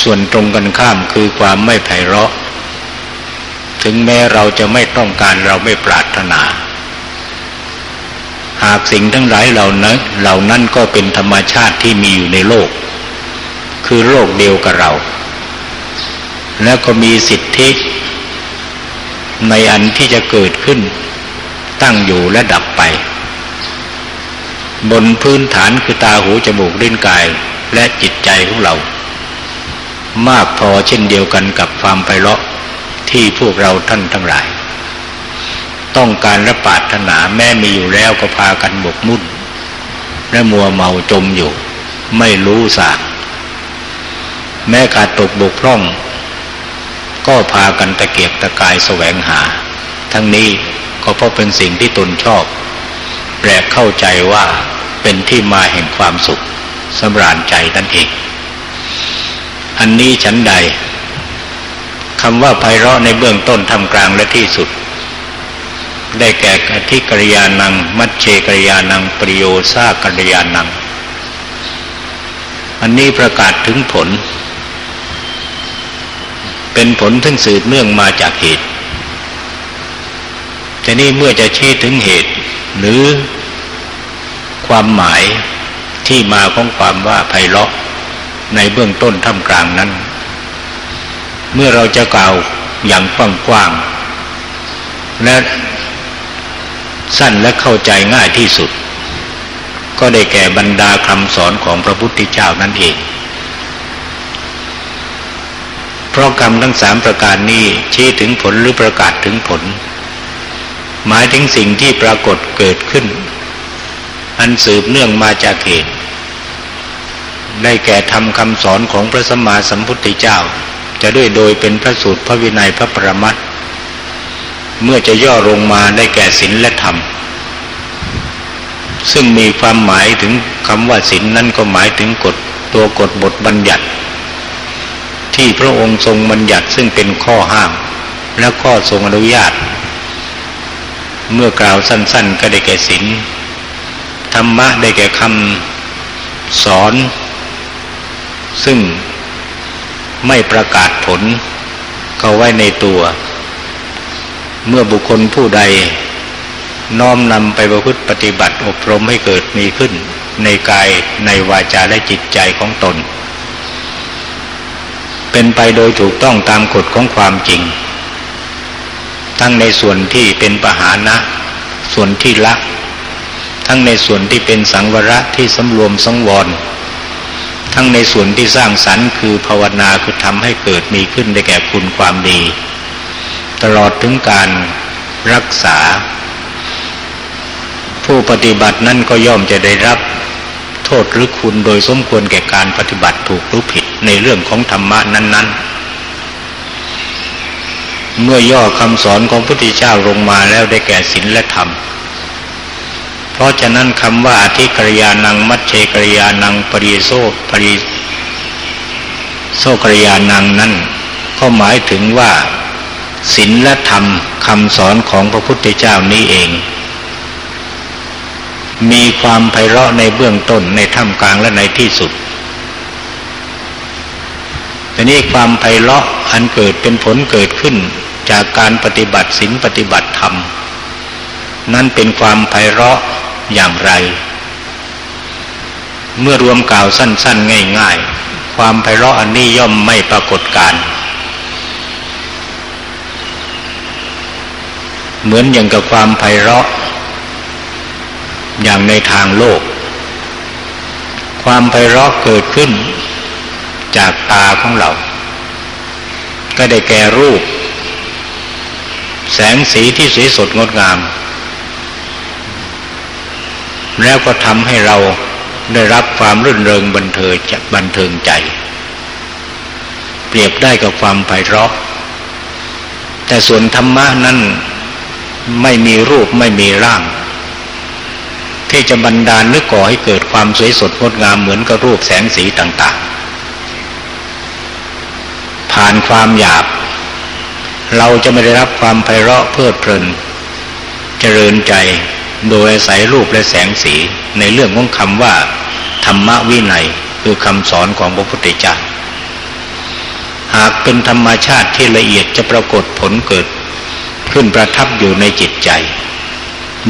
ส่วนตรงกันข้ามคือความไม่ไพเราะ ถึงแม้เราจะไม่ต้องการเราไม่ปรารถนา หากสิ่งทั้งหลายเหล่านั้นเหล่านั้นก็เป็นธรรมชาติที่มีอยู่ในโลก คือโลกเดียวกับเรา และก็มีสิทธิในอันที่จะเกิดขึ้น ตั้งอยู่และดับไป บนพื้นฐานคือตาหูจมูกลิ้นกายและจิตใจของเรา มากพอเช่นเดียวกันกับความไพเราะที่พวกเราท่านทั้งหลาย ต้องการและปารถนาแม้มีอยู่แล้วก็พากันบกมุ่นและมัวเมาจมอยู่ ไม่รู้สาแม้ขาดตกบกพร่อง ก็พากันตะเกียกตะกายแสวงหา ทั้งนี้ก็เพราะเป็นสิ่งที่ตนชอบ และเข้าใจว่าเป็นที่มาแห่งความสุขสำราญใจนั่นเอง อันนี้ฉันใดคำว่าไพเราะในเบื้องต้นทำกลางและที่สุด ได้แก่อธิกริยานัง มัชเชกริยานังปริโยซากริยานัง อันนี้ประกาศถึงผล เป็นผลทึ่งสืบเนื่องมาจากเหตุแต่นี่เมื่อจะชี้ถึงเหตุ หรือความหมายที่มาของความว่าไพเราะในเบื้องต้นท่ามกลางนั้น เมื่อเราจะกล่าวอย่างกว้างๆและสั้นและเข้าใจง่ายที่สุด ก็ได้แก่บรรดาคำสอนของพระพุทธเจ้านั่นเอง เพราะคำทั้งสามประการนี้ชี้ถึงผลหรือประกาศถึงผล หมายถึงสิ่งที่ปรากฏเกิดขึ้น อันสืบเนื่องมาจากเหตุ ได้แก่ทำคำสอนของพระสัมมาสัมพุทธเจ้า จะด้วยโดยเป็นพระสูตรพระวินัยพระประมัติเมื่อจะย่อลงมาได้แก่ศีลและธรรม ซึ่งมีความหมายถึงคำว่าศีลนั่นก็หมายถึงกฎตัวกฎบทบัญญัติ ที่พระองค์ทรงบัญญัติซึ่งเป็นข้อห้าม แล้วก็ทรงอนุญาต เมื่อกล่าวสั้น ๆ ก็ได้แก่ศีลธรรมะได้แก่คำสอน ซึ่งไม่ประกาศผลก็ไว้ในตัว เมื่อบุคคลผู้ใด น้อมนำไปประพฤติปฏิบัติอบรมให้เกิดมีขึ้น ในกายในวาจาและจิตใจของตน เป็นไปโดยถูกต้องตามกฎของความจริง ทั้งในส่วนที่เป็นปหานะ ส่วนที่ละ ทั้งในส่วนที่เป็นสังวระที่สำรวมสังวร ทั้งในส่วนที่สร้างสรรค์คือภาวนาคือทำให้เกิดมีขึ้นได้แก่คุณความดี ตลอดถึงการรักษา ผู้ปฏิบัตินั้นก็ย่อมจะได้รับโทษหรือคุณโดยสมควรแก่การปฏิบัติถูกหรือผิดในเรื่องของธรรมะนั้น ๆ เมื่อย่อคำสอนของพระพุทธเจ้าลงมาแล้วได้แก่ศีลและธรรม เพราะฉะนั้นคำว่าอธิกริยานังมัชเชกริยานังปริโซปริโซกริยานังนั้นก็หมายถึงว่าศีลและธรรมคำสอนของพระพุทธเจ้านี้เอง มีความไพเราะในเบื้องต้นในท่ามกลางและในที่สุดแต่นี้ความไพเราะอันเกิดเป็นผลเกิดขึ้น จากการปฏิบัติศีลปฏิบัติธรรม นั่นเป็นความไพเราะอย่างไร เมื่อรวมกล่าวสั้น ๆ ง่าย ๆ ความไพเราะอันนี้ย่อมไม่ปรากฏการเหมือนอย่างกับความไพเราะ อย่างในทางโลก ความไพเราะเกิดขึ้นจากตาของเรา ก็ได้แก่รูป แสงสีที่สวยสดงดงาม แล้วก็ทำให้เราได้รับความรื่นเริงบันเทิงบันเทิงใจ เปรียบได้กับความไพเราะแต่ส่วนธรรมะนั้นไม่มีรูปไม่มีร่าง ที่จะบันดาลหรือก่อให้เกิดความสวยสดงดงามเหมือนกับรูปแสงสีต่าง ๆ ผ่านความหยาบ เราจะไม่ได้รับความไพเราะเพลิดเพลิน เจริญใจโดยอาศัยรูปและแสงสีในเรื่องของคำว่า ธรรมวินัยคือคำสอนของพระพุทธเจ้าหากเป็นธรรมชาติที่ละเอียดจะปรากฏผลเกิด ขึ้นประทับอยู่ในจิตใจ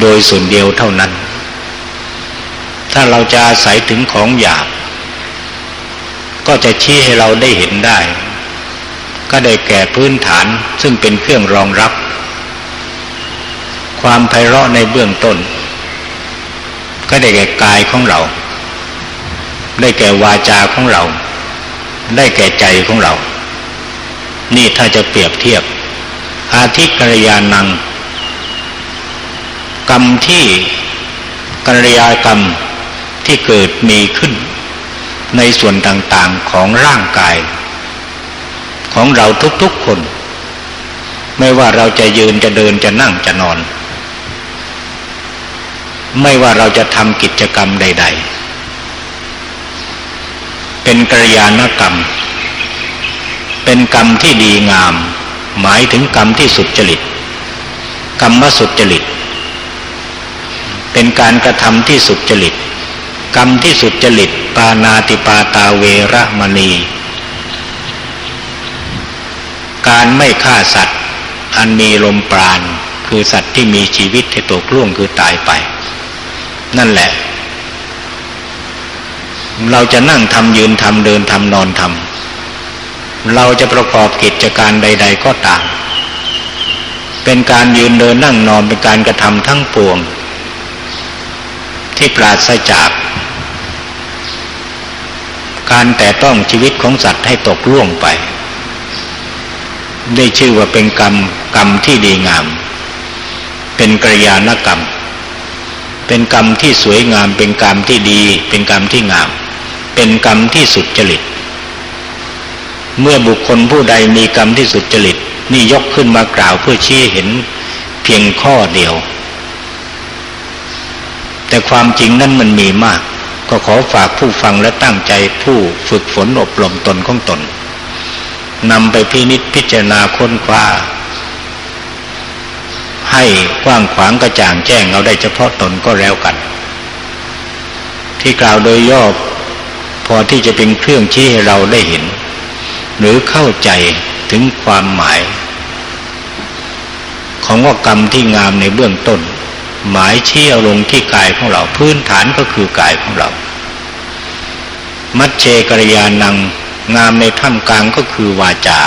โดยส่วนเดียวเท่านั้น ถ้าเราจะอาศัยถึงของหยาบก็จะชี้ให้เราได้เห็นได้ ก็ได้แก่พื้นฐานซึ่งเป็นเครื่องรองรับ ความไพเราะในเบื้องต้น ก็ได้แก่กายของเรา ได้แก่วาจาของเรา ได้แก่ใจของเรา นี่ถ้าจะเปรียบเทียบ อาทิกัลยาณัง กรรมที่กัลยากรรมที่เกิดมีขึ้น ในส่วนต่างๆของร่างกาย ของเราทุกๆคน ไม่ว่าเราจะยืนจะเดินจะนั่งจะนอน ไม่ว่าเราจะทำกิจกรรมใด ๆ เป็นกระยาณกรรม เป็นกรรมที่ดีงาม หมายถึงกรรมที่สุดจริตกรรมวสุดจริต เป็นการกระทำที่สุดจริต กรรมที่สุดจริตปานาติปาตาเวรมณี การไม่ฆ่าสัตว์ อันมีลมปราณ คือสัตว์ที่มีชีวิตที่ตกล่วงคือตายไป นั่นแหละ เราจะนั่งทำยืนทำเดินทำนอนทำเราจะประกอบกิจการใด ๆ ก็ตามเป็นการยืนเดินนั่งนอนเป็นการกระทำทั้งปวง ที่ปราศจาก การแต่ต้องชีวิตของสัตว์ให้ตกล่วงไป ได้ชื่อว่าเป็นกรรมกรรมที่ดีงาม เป็นกริยานกรรม เป็นกรรมที่สวยงาม เป็นกรรมที่ดี เป็นกรรมที่งาม เป็นกรรมที่สุดจริต เมื่อบุคคลผู้ใดมีกรรมที่สุดจริตนี่ยกขึ้นมากล่าวเพื่อชี้เห็นเพียงข้อเดียว แต่ความจริงนั้นมันมีมาก ก็ขอฝากผู้ฟังและตั้งใจผู้ฝึกฝนอบรมตนของตน นำไปพินิจพิจารณาค้นคว้าให้กว้างขวางกระจ่างแจ้งเอาได้เฉพาะตนก็แล้วกัน ที่กล่าวโดยย่อพอที่จะเป็นเครื่องชี้ให้เราได้เห็น หรือเข้าใจถึงความหมาย ของว่ากรรมที่งามในเบื้องต้น หมายเชี่ยวลงที่กายของเราพื้นฐานก็คือกายของเรา มัจเจกริยานัง งามในถ้ำกลางก็คือวาจา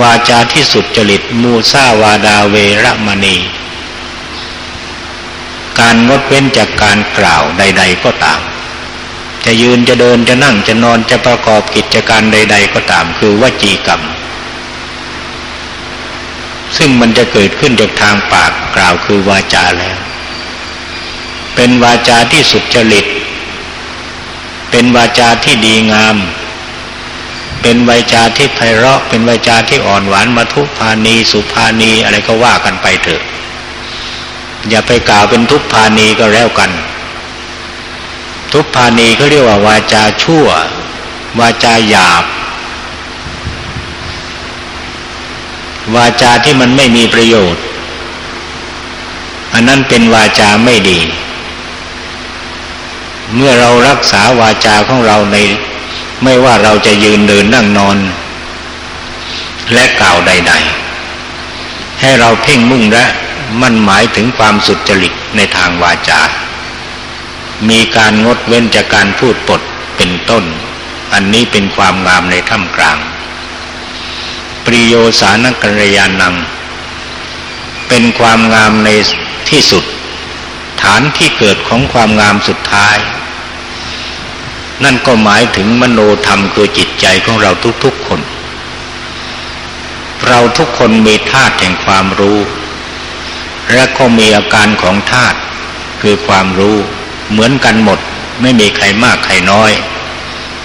วาจาที่สุดจริตมูซาวาดาเวรมณี การงดเว้นจากการกล่าวใด ๆ ก็ตาม จะยืนจะเดินจะนั่งจะนอนจะประกอบกิจการใด ๆ ก็ตาม คือวจีกรรม ซึ่งมันจะเกิดขึ้นจากทางปากกล่าวคือวาจาแล้ว เป็นวาจาที่สุดจริต เป็นวาจาที่ดีงาม เป็นวาจาที่ไพเราะ เป็นวาจาที่อ่อนหวานมาทุพานี สุภานีอะไรก็ว่ากันไปเถอะ อย่าไปกล่าวเป็นทุพพานีก็แล้วกัน ทุพพานีเขาเรียกว่าวาจาชั่ว วาจาหยาบ วาจาที่มันไม่มีประโยชน์ อันนั้นเป็นวาจาไม่ดี เมื่อเรารักษาวาจาของเราใน ไม่ว่าเราจะยืนเดินนั่งนอน และกล่าวใด ๆ ให้เราเพ่งมุ่งและมันหมายถึงความสุจริตในทางวาจา มีการงดเว้นจากการพูดปดเป็นต้น อันนี้เป็นความงามในถ้ำกลาง ปริโยสานกัลยาณัง เป็นความงามในที่สุด ฐานที่เกิดของความงามสุดท้าย นั่นก็หมายถึงมโนธรรมคือจิตใจของเราทุกๆคน เราทุกคนมีธาตุแห่งความรู้ และก็มีอาการของธาตุคือความรู้เหมือนกันหมด ไม่มีใครมากใครน้อย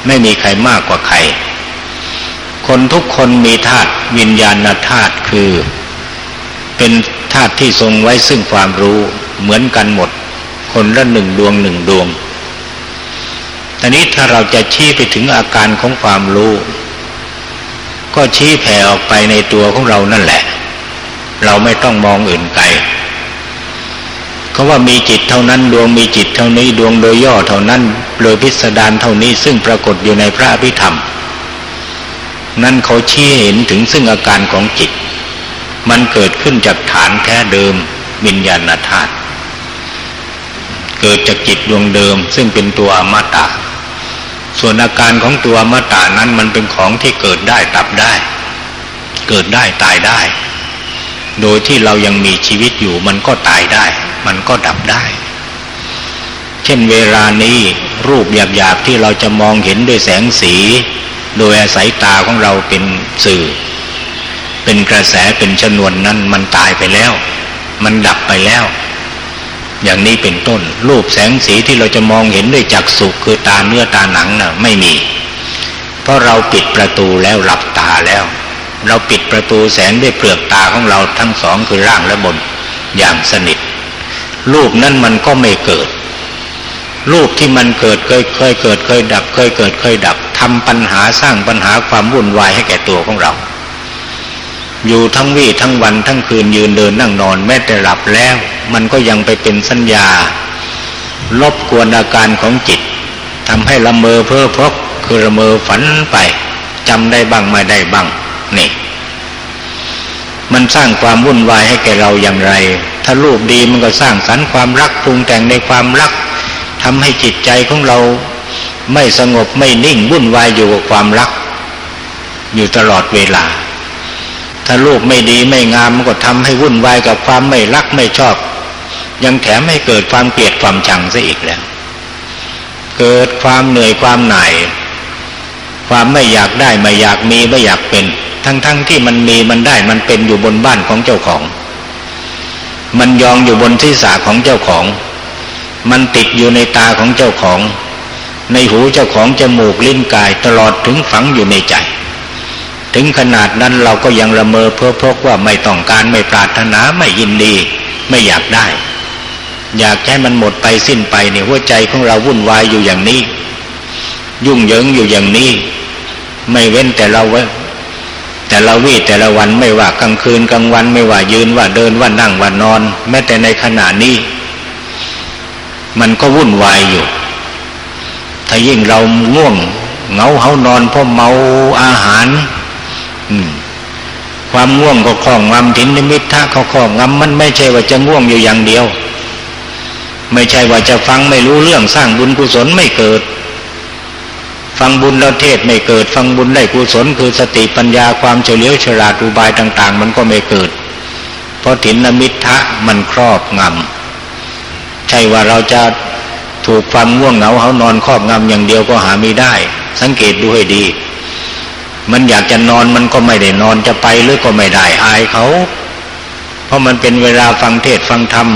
ไม่มีใครมากกว่าใคร คนทุกคนมีธาตุวิญญาณธาตุคือ เป็นธาตุที่ทรงไว้ซึ่งความรู้เหมือนกันหมด คนละหนึ่งดวงหนึ่งดวง ตอนนี้ถ้าเราจะชี้ไปถึงอาการของความรู้ ก็ชี้แผ่ออกไปในตัวของเรานั่นแหละ เราไม่ต้องมองอื่นไกลเขาว่ามีจิตเท่านั้นดวงมีจิตเท่านี้ดวงโดยย่อเท่านั้น โดยพิสดารเท่านี้ซึ่งปรากฏอยู่ในพระอภิธรรม นั่นเขาชี้เห็นถึงซึ่งอาการของจิต มันเกิดขึ้นจากฐานแท้เดิมวิญญาณธาตุเกิดจากจิตดวงเดิมซึ่งเป็นตัวอมตะ ส่วนอาการของตัวอมตะนั้นมันเป็นของที่เกิดได้ดับได้ เกิดได้ตายได้ โดยที่เรายังมีชีวิตอยู่มันก็ตายได้ มันก็ดับได้ เช่นเวลานี้รูปหยาบๆที่เราจะมองเห็นด้วยแสงสี โดยอาศัยตาของเราเป็นสื่อ เป็นกระแสเป็นชนวนนั้นมันตายไปแล้ว มันดับไปแล้ว อย่างนี้เป็นต้น รูปแสงสีที่เราจะมองเห็นด้วยจักษุคือตาเนื้อตาหนังนะ่ะไม่มี เพราะเราปิดประตูแล้วหลับตาแล้ว เราปิดประตูแสงด้วยเปลือกตาของเราทั้งสองคือร่างและบนอย่างสนิท รูปนั้นมันก็ไม่เกิด รูปที่มันเกิดเคยเคยเกิดเคยดับ เคยเกิดเคยดับทำปัญหาสร้างปัญหาความวุ่นวายให้แก่ตัวของเรา อยู่ทั้งวี่ทั้งวันทั้งคืนยืนเดินนั่งนอนแม้แต่หลับแล้ว มันก็ยังไปเป็นสัญญา ลบกวนอาการของจิตทำให้ละเมอเพ้อพกคือละเมอฝันไปจำได้บ้างไม่ได้บ้างนี่ มันสร้างความวุ่นวายให้แก่เราอย่างไร ถ้ารูปดีมันก็สร้างสรรค์ความรักปรุงแต่งในความรักทำให้จิตใจของเราไม่สงบไม่นิ่งวุ่นวายอยู่กับความรัก อยู่ตลอดเวลา ถ้าลูกไม่ดีไม่งามมันก็ทำให้วุ่นวายกับความไม่รักไม่ชอบ ยังแถมให้เกิดความเกลียดความชังซะอีกแล้ว เกิดความเหนื่อยความหน่าย ความไม่อยากได้ไม่อยากมีไม่อยากเป็น ทั้งๆทที่มันมีมันได้มันเป็นอยู่บนบ้านของเจ้าของ มันยองอยู่บนที่สาของเจ้าของ มันติดอยู่ในตาของเจ้าของ ในหูเจ้าของจมูกลิ้นกายตลอดถึงฝังอยู่ในใจ ถึงขนาดนั้นเราก็ยังละเมอเพ้อพกว่าไม่ต้องการไม่ปรารถนาไม่ยินดี ไม่อยากได้ อยากให้มันหมดไปสิ้นไปเนี่ยหัวใจของเราวุ่นวายอยู่อย่างนี้ ยุ่งเหยิงอยู่อย่างนี้ ไม่เว้นแต่เราไว้แต่เราวิแต่ละวันไม่ว่ากลางคืนกลางวันไม่ว่ายืนว่าเดินว่านั่งว่านอน แม้แต่ในขณะนี้ มันก็วุ่นวายอยู่ ถ้ายิ่งเราง่วงเหงาเขานอนเพราะเมาอาหาร ความง่วงก็คล้องงำถินนิมิตถ้าเขาคล้องงำมันไม่ใช่ว่าจะง่วงอยู่อย่างเดียว ไม่ใช่ว่าจะฟังไม่รู้เรื่องสร้างบุญกุศลไม่เกิด ฟังบุญแล้วเทศไม่เกิด ฟังบุญได้กุศลคือสติปัญญาความเฉลียวฉลาดอุบายต่าง ๆ มันก็ไม่เกิด เพราะถินนมิทะมันครอบงำใช่ว่าเราจะถูกความง่วงเหงาเขานอนครอบงำอย่างเดียวก็หาไม่ได้ สังเกตดูให้ดี มันอยากจะนอนมันก็ไม่ได้นอนจะไปหรือก็ไม่ได้อายเขา เพราะมันเป็นเวลาฟังเทศฟังธรรม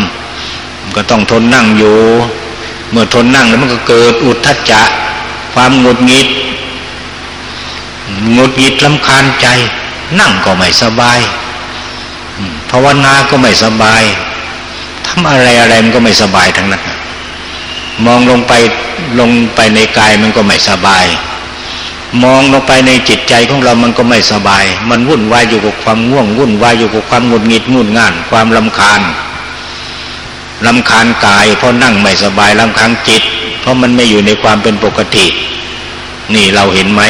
ก็ต้องทนนั่งอยู่ เมื่อทนนั่งแล้วมันก็เกิดอุทธัจจะ ความหงุดหงิดหงุดหงิดลำคาญใจ นั่งก็ไม่สบายภาวนาก็ไม่สบายทำอะไรอะไรมันก็ไม่สบายทั้งนั้นมองลงไปลงไปในกายมันก็ไม่สบาย มองลงไปในจิตใจของเรามันก็ไม่สบาย มันวุ่นวายอยู่กับความง่วง วุ่นวายอยู่กับความหงุดหงิดงุนง่าน ความลำคาญลำคาญกาย เพราะนั่งไม่สบายลำคาญจิต เพราะมันไม่อยู่ในความเป็นปกติ นี่เราเห็นไหม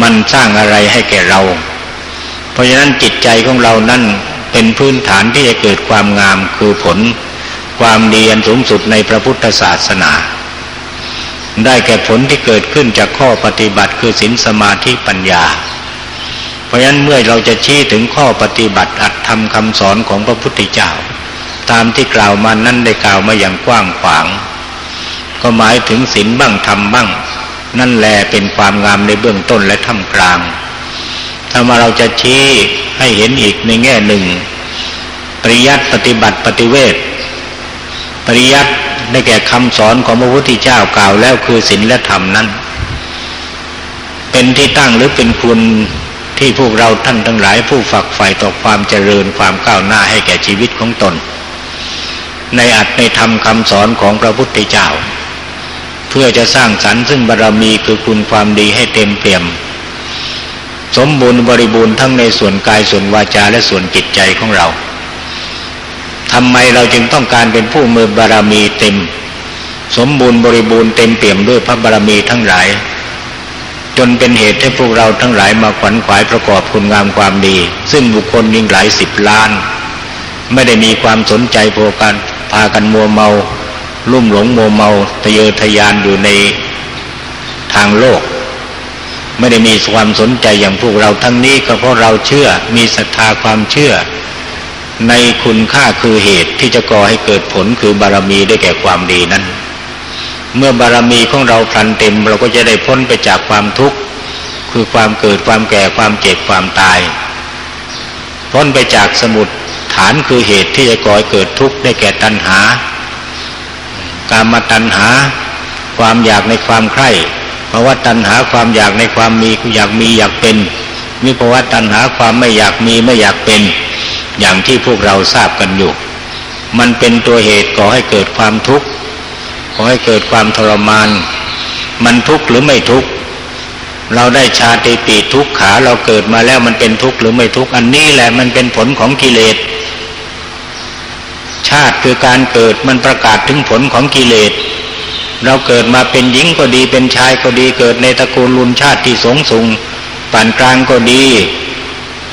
มันสร้างอะไรให้แก่เรา เพราะฉะนั้นจิตใจของเรานั่นเป็นพื้นฐานที่จะเกิดความงามคือผล ความดีอันสูงสุดในพระพุทธศาสนา ได้แก่ผลที่เกิดขึ้นจากข้อปฏิบัติคือศีลสมาธิปัญญา เพราะฉะนั้นเมื่อเราจะชี้ถึงข้อปฏิบัติอัตธรรมคำสอนของพระพุทธเจ้า ตามที่กล่าวมานั้นได้กล่าวมาอย่างกว้างขวาง ก็หมายถึงศีลบ้างธรรมบ้าง นั่นแลเป็นความงามในเบื้องต้นและท่ามกลาง ถ้ามาเราจะชี้ให้เห็นอีกในแง่หนึ่ง ปริยัติปฏิบัติปฏิเวทปริยัติ ได้แก่คำสอนของพระพุทธเจ้ากล่าวแล้วคือศีลและธรรมนั้น เป็นที่ตั้งหรือเป็นคุณที่พวกเราท่านทั้งหลายผู้ฝักใฝ่ต่อความเจริญความก้าวหน้าให้แก่ชีวิตของตน ในอัตในธรรมคำสอนของพระพุทธเจ้า เพื่อจะสร้างสรรค์ซึ่งบารรมีคือคุณความดีให้เต็มเปี่ยม สมบูรณ์บริบูรณ์ทั้งในส่วนกายส่วนวาจาและส่วนจิตใจของเรา ทำไมเราจึงต้องการเป็นผู้มือบารมีเต็ม สมบูรณ์บริบูรณ์เต็มเปี่ยมด้วยพระบารมีทั้งหลาย จนเป็นเหตุให้พวกเราทั้งหลายมาขวัญขวายประกอบคุณงามความดี ซึ่งบุคคลยิ่งหลายสิบล้าน ไม่ได้มีความสนใจโพกันพากันมัวเมา ลุ่มหลงมัวเมาทะเยอทะยานอยู่ในทางโลก ไม่ได้มีความสนใจอย่างพวกเราทั้งนี้ก็เพราะเราเชื่อมีศรัทธาความเชื่อ ในคุณค่าคือเหตุที่จะก่อให้เกิดผลคือบารมีได้แก่ความดีนั้น เมื่อบารมีของเราพลันเต็ม เราก็จะได้พ้นไปจากความทุกข์ คือความเกิดความแก่ความเจ็บความตาย พ้นไปจากสมุดฐานคือเหตุที่จะก่อให้เกิดทุกข์ได้แก่ตัณหา การมาตัณหา ความอยากในความใคร่ภาวะตัณหาความอยากในความมีอยากมีอยากเป็นมีภาวะตัณหาความไม่อยากมีไม่อยากเป็น อย่างที่พวกเราทราบกันอยู่ มันเป็นตัวเหตุก่อให้เกิดความทุกข์ก่อให้เกิดความทรมาน มันทุกข์หรือไม่ทุกข์เราได้ชาติปีทุกขาเราเกิดมาแล้วมันเป็นทุกข์หรือไม่ทุกข์อันนี้แหละมันเป็นผลของกิเลส ชาติคือการเกิดมันประกาศถึงผลของกิเลส เราเกิดมาเป็นหญิงก็ดีเป็นชายก็ดีเกิดในตระกูลลุนชาติที่สงสุงปานกลางก็ดี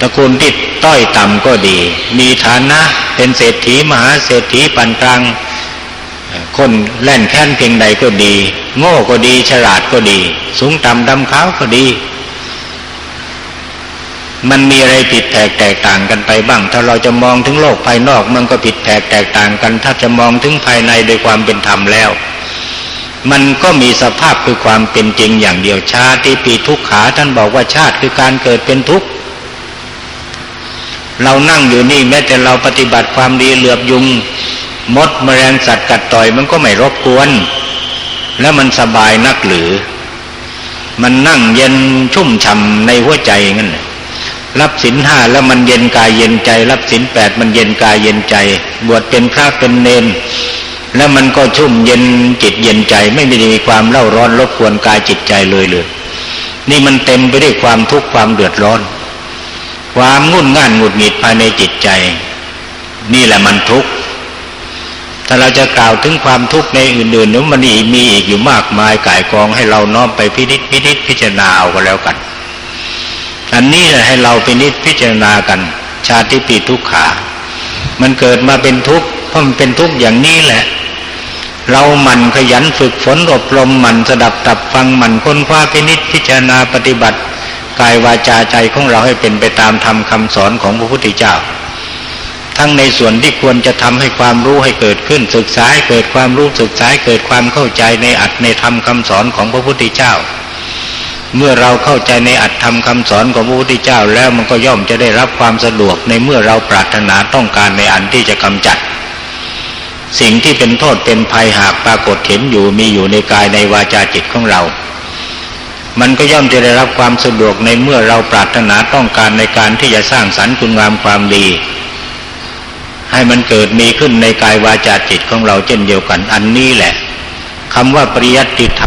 ตระกูลที่ ต้อยต่ำก็ดี มีฐานะเป็นเศรษฐีมหาเศรษฐีปานกลางคนแล่นแค้นเพียงใดก็ดี โง่ก็ดีฉลาดก็ดี สูงต่ำดำขาวก็ดี มันมีอะไรผิดแผกแตกต่างกันไปบ้าง ถ้าเราจะมองถึงโลกภายนอก มันก็ผิดแผกแตกต่างกัน ถ้าจะมองถึงภายในโดยความเป็นธรรมแล้ว มันก็มีสภาพคือความเป็นจริงอย่างเดียวชาติปีทุกขาท่านบอกว่าชาติคือการเกิดเป็นทุกข์ เรานั่งอยู่นี่แม้แต่เราปฏิบัติความดีเหลือบยุง มดมแมลงสัตว์กัดต่อยมันก็ไม่รบกวน แล้วมันสบายนักหรือ มันนั่งเย็นชุ่มฉ่ำในหัวใจงั้นรับสินห้าแล้วมันเย็นกายเย็นใจ รับสินแปดมันเย็นกายเย็นใจ บวชเป็นพระเป็นเนนแล้วมันก็ชุ่มเย็นจิตเย็นใจ ไม่มีความเล่าร้อนรบกวนกายจิตใจเลยเลย นี่มันเต็มไปด้วยความทุกข์ความเดือดร้อน ความงุ่นง่านหงุดหงิดภายในจิตใจ นี่แหละมันทุกข์ถ้าเราจะกล่าวถึงความทุกข์ในอื่นๆนั้นมันอีมีอีกอยู่มากมายก่ายกองให้เราน้อมไปพินิจพินิจพิจารณาเอาก็แล้วกัน อันนี้แหละให้เราพินิจพิจารณากัน ชาติปีทุกขา มันเกิดมาเป็นทุกข์เพราะมันเป็นทุกข์อย่างนี้แหละ เราหมั่นขยันฝึกฝนอบรมหมั่นสดับตับฟังหมั่นค้นคว้าพินิจพิจารณาปฏิบัติ กายวาจาใจของเราให้เป็นไปตามธรรมคาสอนของพระพุทธเจ้า ทั้งในส่วนที่ควรจะทำให้ความรู้ให้เกิดขึ้นศึกษาให้เกิดความรู้ศึกษาเกิดความเข้าใจในอัตในธรรมคาสอนของพระพุทธเจ้า เมื่อเราเข้าใจในอัตธรรมคาสอนของพระพุทธเจ้าแล้วมันก็ย่อมจะได้รับความสะดวกในเมื่อเราปรารถนาต้องการในอันที่จะกำจัดสิ่งที่เป็นโทษเป็นภัยหากปรากฏเห็นอยู่มีอยู่ในกายในวาจาจิตของเรา มันก็ย่อมจะได้รับความสะดวกในเมื่อเราปรารถนาต้องการในการที่จะสร้างสรรค์คุณงามความดี ให้มันเกิดมีขึ้นในกายวาจาจิตของเราเช่นเดียวกัน อันนี้แหละคำว่าปริยัติธรรม